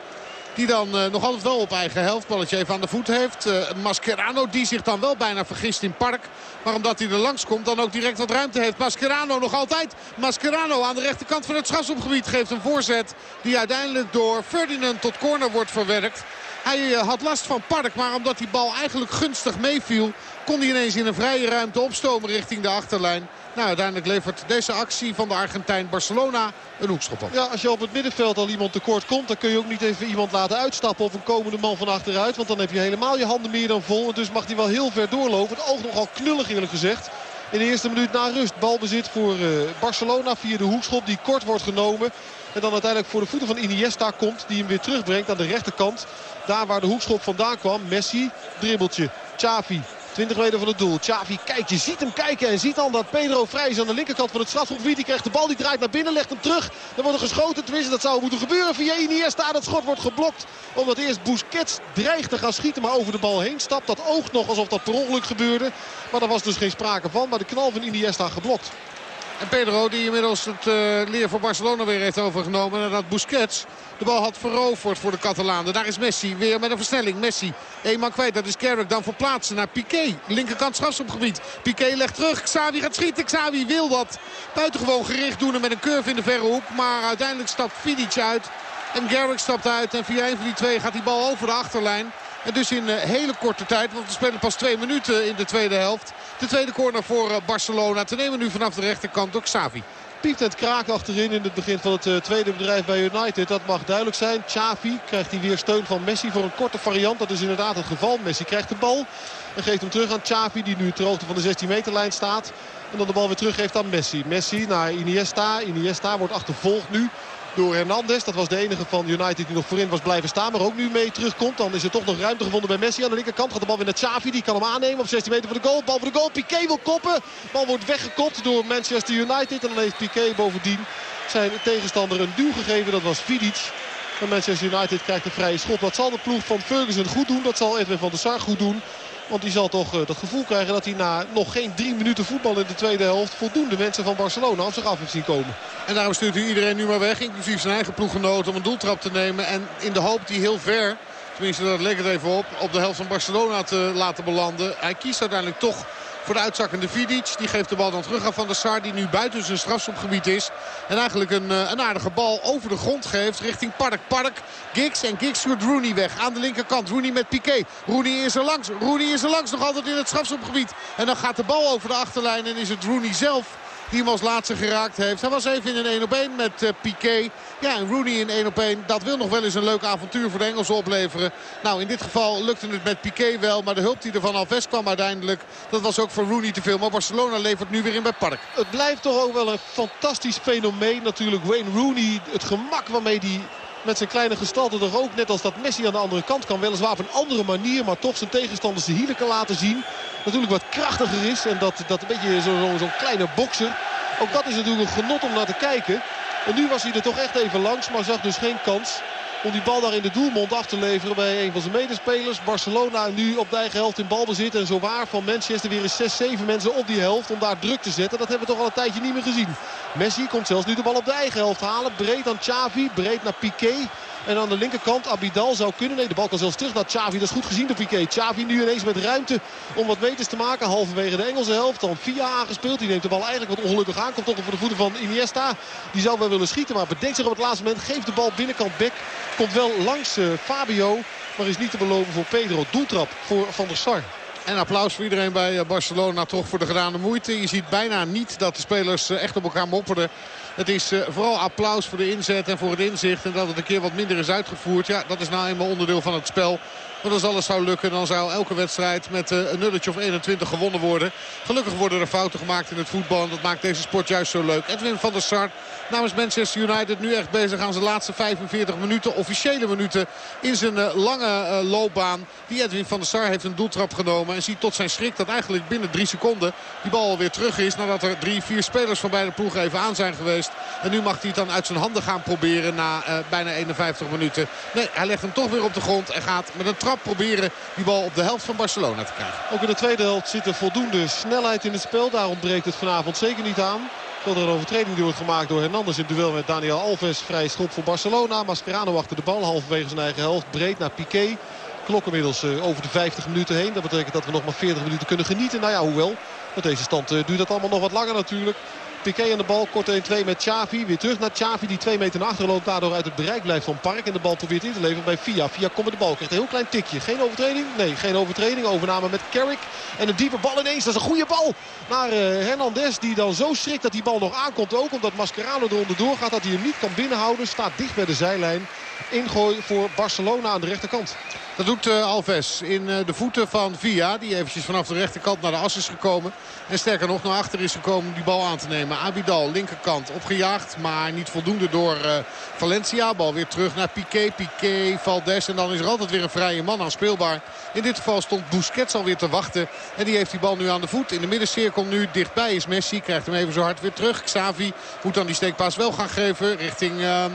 Die dan eh, nog altijd wel op eigen helft. Balletje even aan de voet heeft. Mascherano die zich dan wel bijna vergist in Park. Maar omdat hij er langs komt dan ook direct wat ruimte heeft. Mascherano nog altijd. Mascherano aan de rechterkant van het strafschopgebied geeft een voorzet. Die uiteindelijk door Ferdinand tot corner wordt verwerkt. Hij eh, had last van Park, maar omdat die bal eigenlijk gunstig meeviel... kon hij ineens in een vrije ruimte opstomen richting de achterlijn. Nou, uiteindelijk levert deze actie van de Argentijn Barcelona een hoekschop op. Ja, als je op het middenveld al iemand tekort komt... dan kun je ook niet even iemand laten uitstappen of een komende man van achteruit. Want dan heb je helemaal je handen meer dan vol. En dus mag hij wel heel ver doorlopen. Het oog nogal knullig eerlijk gezegd. In de eerste minuut na rust balbezit voor eh, Barcelona via de hoekschop die kort wordt genomen. En dan uiteindelijk voor de voeten van Iniesta komt. Die hem weer terugbrengt aan de rechterkant. Daar waar de hoekschop vandaan kwam. Messi, dribbeltje. Xavi, 20 meter van het doel. Xavi kijkt, je ziet hem kijken en ziet dan dat Pedro vrij is aan de linkerkant van het strafschopgebied. Die krijgt de bal, die draait naar binnen, legt hem terug. Dan wordt er geschoten, tenminste dat zou moeten gebeuren via Iniesta. Dat schot wordt geblokt omdat eerst Busquets dreigt te gaan schieten, maar over de bal heen stapt. Dat oogt nog alsof dat per ongeluk gebeurde. Maar daar was dus geen sprake van, maar de knal van Iniesta geblokt. En Pedro die inmiddels het eh, leer voor Barcelona weer heeft overgenomen. Nadat Busquets de bal had veroverd voor de Catalanen. Daar is Messi weer met een versnelling. Messi, eenmaal kwijt. Dat is Carrick dan verplaatsen naar Piqué. Linkerkant strafschopgebied. Piqué legt terug. Xavi gaat schieten. Xavi wil dat buitengewoon gericht doen. En met een curve in de verre hoek. Maar uiteindelijk stapt Vidic uit. En Garrick stapt uit. En via een van die twee gaat die bal over de achterlijn. En dus in eh, hele korte tijd, want we spelen pas twee minuten in de tweede helft. De tweede corner voor eh, Barcelona. Te nemen nu vanaf de rechterkant door Xavi. Piept het kraak achterin in het begin van het eh, tweede bedrijf bij United. Dat mag duidelijk zijn. Xavi krijgt hij weer steun van Messi voor een korte variant. Dat is inderdaad het geval. Messi krijgt de bal en geeft hem terug aan Xavi die nu ter hoogte van de 16 meter lijn staat. En dan de bal weer teruggeeft aan Messi. Messi naar Iniesta. Iniesta wordt achtervolgd nu door Hernandez. Dat was de enige van United die nog voorin was blijven staan. Maar ook nu mee terugkomt. Dan is er toch nog ruimte gevonden bij Messi. Aan de linkerkant gaat de bal weer naar Xavi. Die kan hem aannemen op 16 meter voor de goal. Bal voor de goal. Piqué wil koppen. Bal wordt weggekopt door Manchester United. En dan heeft Piqué bovendien zijn tegenstander een duw gegeven. Dat was Vidic. En Manchester United krijgt een vrije schop. Dat zal de ploeg van Ferguson goed doen. Dat zal Edwin van der Sar goed doen. Want die zal toch uh, dat gevoel krijgen dat hij na nog geen drie minuten voetbal in de tweede helft... voldoende mensen van Barcelona op zich af heeft zien komen. En daarom stuurt hij iedereen nu maar weg. Inclusief zijn eigen ploeggenoten om een doeltrap te nemen. En in de hoop die heel ver, tenminste dat leek het even op... op de helft van Barcelona te laten belanden. Hij kiest uiteindelijk toch voor de uitzakkende Vidic. Die geeft de bal dan terug aan Van der Sar. Die nu buiten zijn strafschopgebied is. En eigenlijk een, een aardige bal over de grond geeft richting Park. Park, Giggs en Giggs stuurt Rooney weg. Aan de linkerkant. Rooney met Piqué. Rooney is er langs. Rooney is er langs. Nog altijd in het strafschopgebied. En dan gaat de bal over de achterlijn. En is het Rooney zelf die hem als laatste geraakt heeft. Hij was even in een 1 op 1 met uh, Piqué. Ja, en Rooney in 1 op 1. Dat wil nog wel eens een leuk avontuur voor de Engelsen opleveren. Nou, in dit geval lukte het met Piqué wel. Maar de hulp die er van Alves kwam uiteindelijk... dat was ook voor Rooney te veel. Maar Barcelona levert nu weer in bij Park. Het blijft toch ook wel een fantastisch fenomeen natuurlijk. Wayne Rooney, het gemak waarmee hij met zijn kleine gestalte toch ook, net als dat Messi aan de andere kant kan. Weliswaar op een andere manier, maar toch zijn tegenstanders de hielen kan laten zien. Natuurlijk wat krachtiger is en dat, dat een beetje zo'n zo, zo kleine bokser. Ook dat is natuurlijk een genot om naar te kijken. En nu was hij er toch echt even langs, maar zag dus geen kans om die bal daar in de doelmond af te leveren bij een van zijn medespelers. Barcelona nu op de eigen helft in balbezit. En zo waar van Manchester weer eens 6, 7 mensen op die helft om daar druk te zetten. Dat hebben we toch al een tijdje niet meer gezien. Messi komt zelfs nu de bal op de eigen helft halen. Breed aan Xavi, breed naar Piqué. En aan de linkerkant Abidal zou kunnen. Nee, de bal kan zelfs terug naar Xavi. Dat is goed gezien door Piqué. Xavi nu ineens met ruimte om wat meters te maken. Halverwege de Engelse helft. Dan Via aangespeeld. Die neemt de bal eigenlijk wat ongelukkig aan. Komt toch voor de voeten van Iniesta. Die zou wel willen schieten. Maar bedenkt zich op het laatste moment. Geeft de bal binnenkant Beck. Komt wel langs uh, Fabio. Maar is niet te beloven voor Pedro. Doeltrap voor Van der Sar. En applaus voor iedereen bij Barcelona toch voor de gedane moeite. Je ziet bijna niet dat de spelers echt op elkaar mopperden. Het is uh, vooral applaus voor de inzet en voor het inzicht. En dat het een keer wat minder is uitgevoerd. Ja, dat is nou eenmaal onderdeel van het spel. Maar als alles zou lukken, dan zou elke wedstrijd met uh, een nulletje of 21 gewonnen worden. Gelukkig worden er fouten gemaakt in het voetbal. En dat maakt deze sport juist zo leuk. Edwin van der Sar namens Manchester United nu echt bezig aan zijn laatste 45 minuten. Officiële minuten in zijn uh, lange uh, loopbaan. Die Edwin van der Sar heeft een doeltrap genomen. En ziet tot zijn schrik dat eigenlijk binnen drie seconden die bal alweer terug is. Nadat er drie, vier spelers van beide ploegen even aan zijn geweest. En nu mag hij het dan uit zijn handen gaan proberen na bijna 51 minuten. Nee, hij legt hem toch weer op de grond en gaat met een trap proberen die bal op de helft van Barcelona te krijgen. Ook in de tweede helft zit er voldoende snelheid in het spel. Daar ontbreekt het vanavond zeker niet aan. Terwijl er een overtreding die wordt gemaakt door Hernandez in duel met Daniel Alves. Vrij schop voor Barcelona. Mascherano achter de bal. Halverwege zijn eigen helft. Breed naar Piqué. Klok inmiddels uh, over de 50 minuten heen. Dat betekent dat we nog maar 40 minuten kunnen genieten. Nou ja, hoewel. Met deze stand uh, duurt dat allemaal nog wat langer natuurlijk. Piqué aan de bal, kort 1-2 met Xavi. Weer terug naar Xavi die twee meter naar achter loopt. Daardoor uit het bereik blijft van Park. En de bal probeert in te leveren bij Via. Via komt met de bal. Krijgt een heel klein tikje. Geen overtreding? Nee, geen overtreding. Overname met Carrick. En een diepe bal ineens. Dat is een goede bal naar uh, Hernandez. Die dan zo schrikt dat die bal nog aankomt. Ook omdat Mascherano er onderdoor gaat. Dat hij hem niet kan binnenhouden. Staat dicht bij de zijlijn. Ingooi voor Barcelona aan de rechterkant. Dat doet uh, Alves in uh, de voeten van Via. Die eventjes vanaf de rechterkant naar de as is gekomen. En sterker nog naar achter is gekomen om die bal aan te nemen. Abidal, linkerkant, opgejaagd. Maar niet voldoende door uh, Valencia. Bal weer terug naar Piqué. Piqué, Valdes. En dan is er altijd weer een vrije man aan speelbaar. In dit geval stond Busquets alweer te wachten. En die heeft die bal nu aan de voet. In de middencirkel nu dichtbij is Messi. Krijgt hem even zo hard weer terug. Xavi moet dan die steekpaas wel gaan geven richting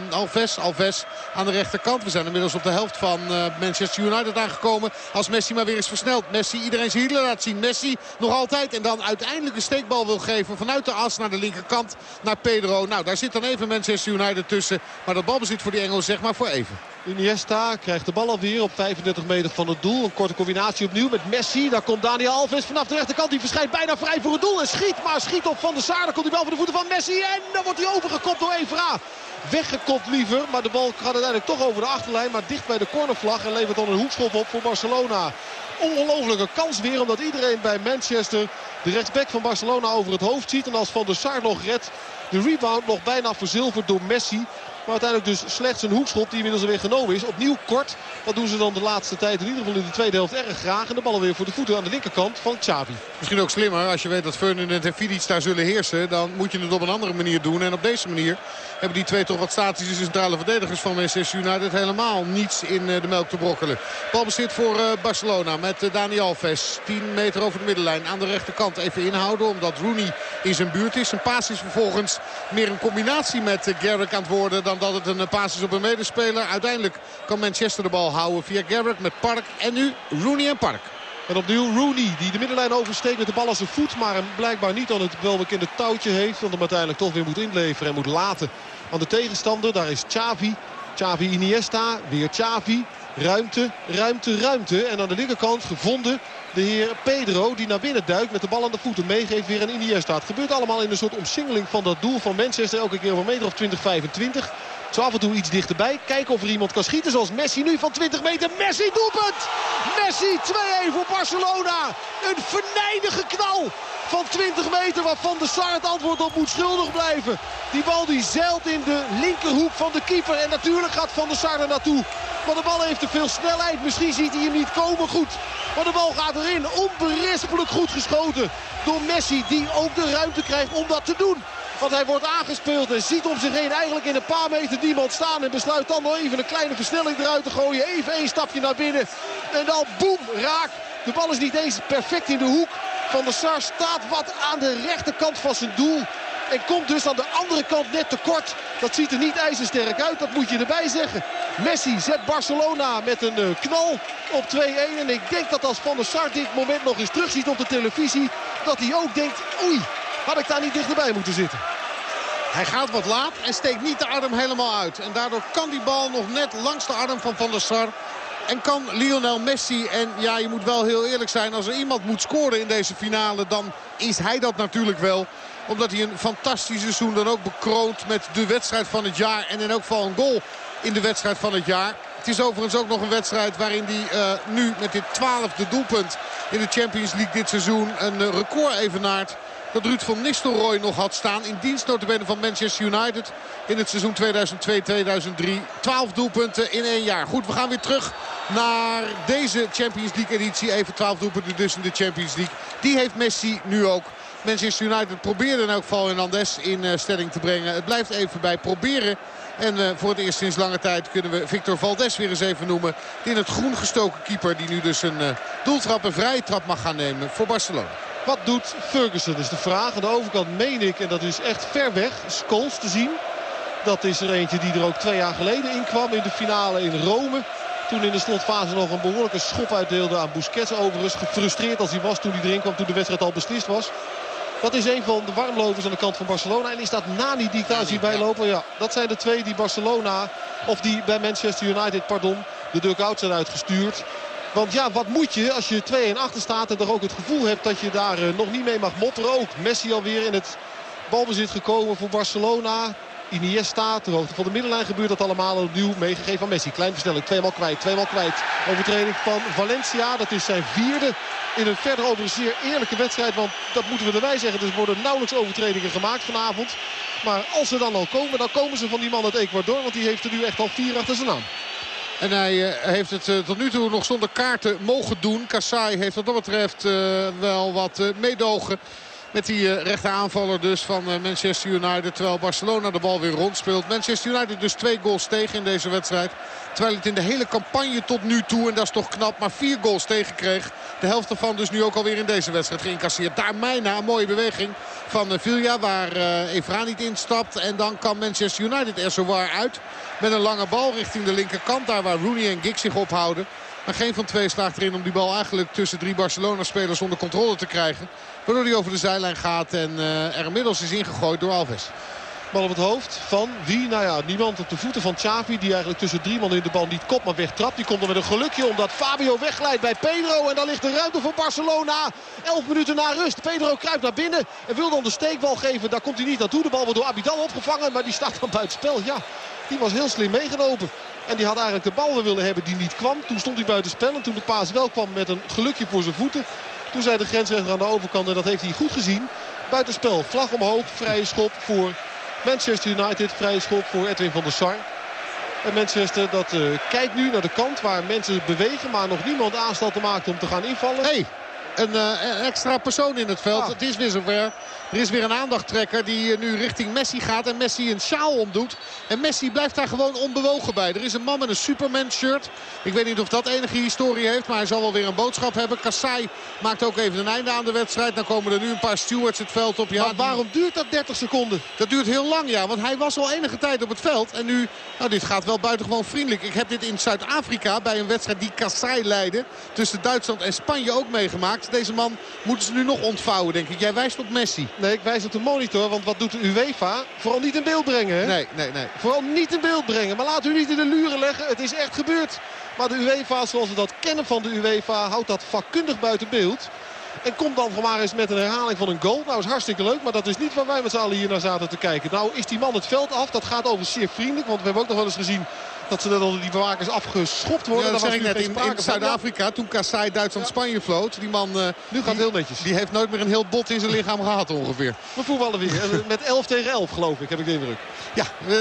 Alves. Alves aan de rechterkant. We zijn inmiddels op de helft van Manchester United. Aangekomen. Als Messi maar weer eens versnelt. Messi iedereen zijn hielen laat zien. Messi nog altijd. En dan uiteindelijk een steekbal wil geven vanuit de as naar de linkerkant. Naar Pedro. Nou daar zit dan even Manchester United tussen. Maar dat balbezit voor die Engels zeg maar voor even. Iniesta krijgt de bal alweer op 35 meter van het doel. Een korte combinatie opnieuw met Messi. Daar komt Daniel Alves vanaf de rechterkant. Die verschijnt bijna vrij voor het doel. En schiet maar schiet op Van der Sar. Dan komt die bal voor de voeten van Messi. En dan wordt hij overgekopt door Evra. Weggekopt liever. Maar de bal gaat uiteindelijk toch over de achterlijn. Maar dicht bij de cornervlag. En levert dan een hoekschop op voor Barcelona. Ongelofelijke kans weer. Omdat iedereen bij Manchester de rechtsback van Barcelona over het hoofd ziet. En als Van der Sar nog redt. De rebound nog bijna verzilverd door Messi. Maar uiteindelijk dus slechts een hoekschop die inmiddels alweer genomen is. Opnieuw kort. Dat doen ze dan de laatste tijd in ieder geval in de tweede helft erg graag. En de bal weer voor de voeten aan de linkerkant van Xavi. Misschien ook slimmer als je weet dat Ferdinand en Fidic daar zullen heersen. Dan moet je het op een andere manier doen. En op deze manier hebben die twee toch wat statische centrale verdedigers van Manchester United helemaal niets in de melk te brokkelen. Balbezit voor Barcelona met Dani Alves. 10 meter over de middenlijn aan de rechterkant even inhouden. Omdat Rooney in zijn buurt is. Zijn paas is vervolgens meer een combinatie met Garrick aan het worden dan dat het een paas is op een medespeler. Uiteindelijk kan Manchester de bal houden via Garrick met Park. En nu Rooney en Park. En opnieuw Rooney die de middenlijn oversteekt met de bal als een voet. Maar blijkbaar niet aan het welbekende touwtje heeft. Want hem uiteindelijk toch weer moet inleveren en moet laten aan de tegenstander. Daar is Xavi. Xavi Iniesta. Weer Xavi. Ruimte, ruimte, ruimte. En aan de linkerkant gevonden de heer Pedro die naar binnen duikt met de bal aan de voeten. Meegeeft weer een Iniesta. Het gebeurt allemaal in een soort omsingeling van dat doel van Manchester. Elke keer een meter of 20, 25. Zo af en toe iets dichterbij. Kijken of er iemand kan schieten zoals Messi nu van 20 meter. Messi doelpunt! Messi 2-1 voor Barcelona. Een venijnige knal van 20 meter waar Van der Sar het antwoord op moet schuldig blijven. Die bal die zeilt in de linkerhoek van de keeper. En natuurlijk gaat Van der Sar er naartoe. Maar de bal heeft te veel snelheid. Misschien ziet hij hem niet komen goed. Maar de bal gaat erin. Onberispelijk goed geschoten door Messi. Die ook de ruimte krijgt om dat te doen. Want hij wordt aangespeeld en ziet om zich heen eigenlijk in een paar meter niemand staan. En besluit dan nog even een kleine versnelling eruit te gooien. Even één stapje naar binnen. En dan boem, raak. De bal is niet eens perfect in de hoek. Van der Sar staat wat aan de rechterkant van zijn doel. En komt dus aan de andere kant net tekort. Dat ziet er niet ijzersterk uit, dat moet je erbij zeggen. Messi zet Barcelona met een eh, knal op 2-1. En ik denk dat als Van der Sar dit moment nog eens terugziet op de televisie... dat hij ook denkt, oei, had ik daar niet dichterbij moeten zitten. Hij gaat wat laat en steekt niet de arm helemaal uit. En daardoor kan die bal nog net langs de arm van Van der Sar. En kan Lionel Messi, en ja, je moet wel heel eerlijk zijn... als er iemand moet scoren in deze finale, dan is hij dat natuurlijk wel. Omdat hij een fantastisch seizoen dan ook bekroont met de wedstrijd van het jaar. En in elk geval een goal in de wedstrijd van het jaar. Het is overigens ook nog een wedstrijd waarin hij uh, nu met dit twaalfde doelpunt... in de Champions League dit seizoen een uh, record evenaart dat Ruud van Nistelrooy nog had staan. In dienst van Manchester United in het seizoen 2002-2003. 12 doelpunten in één jaar. Goed, we gaan weer terug naar deze Champions League editie. Even 12 doelpunten dus in de Champions League. Die heeft Messi nu ook. Manchester United probeerde in elk geval Hernandez in uh, stelling te brengen. Het blijft even bij proberen. En uh, voor het eerst sinds lange tijd kunnen we Victor Valdes weer eens even noemen. In het groen gestoken keeper die nu dus een uh, doeltrap, een vrije trap mag gaan nemen voor Barcelona. Wat doet Ferguson is de vraag. Aan de overkant meen ik, en dat is echt ver weg, Scholes te zien. Dat is er eentje die er ook twee jaar geleden in kwam in de finale in Rome. Toen in de slotfase nog een behoorlijke schop uitdeelde aan Busquets. Overigens gefrustreerd als hij was toen hij erin kwam toen de wedstrijd al beslist was. Dat is een van de warmlopers aan de kant van Barcelona. En is dat Nani die ik daar zie bijlopen? Ja, dat zijn de twee die Barcelona, of die bij Manchester United, pardon, de dugout zijn uitgestuurd. Want ja, wat moet je als je 2-1 achter staat en er ook het gevoel hebt dat je daar uh, nog niet mee mag motteren. Ook Messi alweer in het balbezit gekomen voor Barcelona. Iniesta, ter hoogte van de middenlijn gebeurt dat allemaal opnieuw meegegeven aan Messi. Klein versnelling, tweemaal kwijt, tweemaal kwijt. Overtreding van Valencia, dat is zijn vierde in een verder een zeer eerlijke wedstrijd. Want dat moeten we erbij zeggen, er worden nauwelijks overtredingen gemaakt vanavond. Maar als ze dan al komen, dan komen ze van die man uit Ecuador. Want die heeft er nu echt al vier achter zijn naam. En hij uh, heeft het uh, tot nu toe nog zonder kaarten mogen doen. Kassai heeft wat dat betreft uh, wel wat meedogen. Met die rechter aanvaller dus van Manchester United. Terwijl Barcelona de bal weer rondspeelt. Manchester United dus twee goals tegen in deze wedstrijd. Terwijl het in de hele campagne tot nu toe, en dat is toch knap, maar vier goals tegenkreeg. De helft ervan dus nu ook alweer in deze wedstrijd geïncasseerd. Daar Mijna, een mooie beweging van Villa waar uh, Evra niet instapt. En dan kan Manchester United er zowaar uit. Met een lange bal richting de linkerkant. Daar waar Rooney en Giggs zich ophouden. Maar geen van twee slaagt erin om die bal eigenlijk tussen drie Barcelona-spelers onder controle te krijgen. Waardoor hij over de zijlijn gaat en uh, er inmiddels is ingegooid door Alves. Bal op het hoofd van wie? Nou ja, niemand op de voeten van Xavi. Die eigenlijk tussen drie man in de bal niet kopt, maar wegtrapt. Die komt er met een gelukje omdat Fabio wegglijdt bij Pedro. En dan ligt de ruimte voor Barcelona. Elf minuten na rust. Pedro kruipt naar binnen en wil dan de steekbal geven. Daar komt hij niet naartoe. De bal wordt door Abidal opgevangen, maar die staat dan buiten spel. Ja, die was heel slim meegenomen. En die had eigenlijk de bal weer willen hebben die niet kwam. Toen stond hij buiten spel en toen de paas wel kwam met een gelukje voor zijn voeten. Toen zei de grensrechter aan de overkant en dat heeft hij goed gezien. Buitenspel, vlag omhoog, vrije schop voor Manchester United. Vrije schop voor Edwin van der Sar. En Manchester dat uh, kijkt nu naar de kant waar mensen bewegen. Maar nog niemand aanstal maakt om te gaan invallen. Hey, een, uh, een extra persoon in het veld. Ah. Het is weer zover. Er is weer een aandachttrekker die uh, nu richting Messi gaat. En Messi een sjaal omdoet. En Messi blijft daar gewoon onbewogen bij. Er is een man met een Superman shirt. Ik weet niet of dat enige historie heeft. Maar hij zal wel weer een boodschap hebben. Kassai maakt ook even een einde aan de wedstrijd. Dan komen er nu een paar stewards het veld op. Ja, maar waarom duurt dat 30 seconden? Dat duurt heel lang, ja. Want hij was al enige tijd op het veld. En nu, nou dit gaat wel buitengewoon vriendelijk. Ik heb dit in Zuid-Afrika bij een wedstrijd die Kassai leidde. Tussen Duitsland en Spanje ook meegemaakt. Deze man moeten ze nu nog ontvouwen, denk ik. Jij wijst op Messi. Nee, ik wijs op de monitor. Want wat doet de UEFA? Vooral niet in beeld brengen, hè? Nee, nee, nee. Vooral niet in beeld brengen. Maar laat u niet in de luren leggen. Het is echt gebeurd. Maar de UEFA, zoals we dat kennen van de UEFA, houdt dat vakkundig buiten beeld. En komt dan maar eens met een herhaling van een goal. Nou, is hartstikke leuk, maar dat is niet waar wij met z'n allen hier naar zaten te kijken. Nou, is die man het veld af. Dat gaat over zeer vriendelijk. Want we hebben ook nog wel eens gezien dat ze door die bewakers afgeschopt worden. Ja, dat ik was net in. Zuid-Afrika. Toen Kassai Duitsland-Spanje floot. Die man uh, Nu gaat heel netjes. die heeft nooit meer een heel bot in zijn lichaam gehad ongeveer. We voetballen weer. En Met 11 tegen 11 geloof ik, heb ik de indruk. Ja,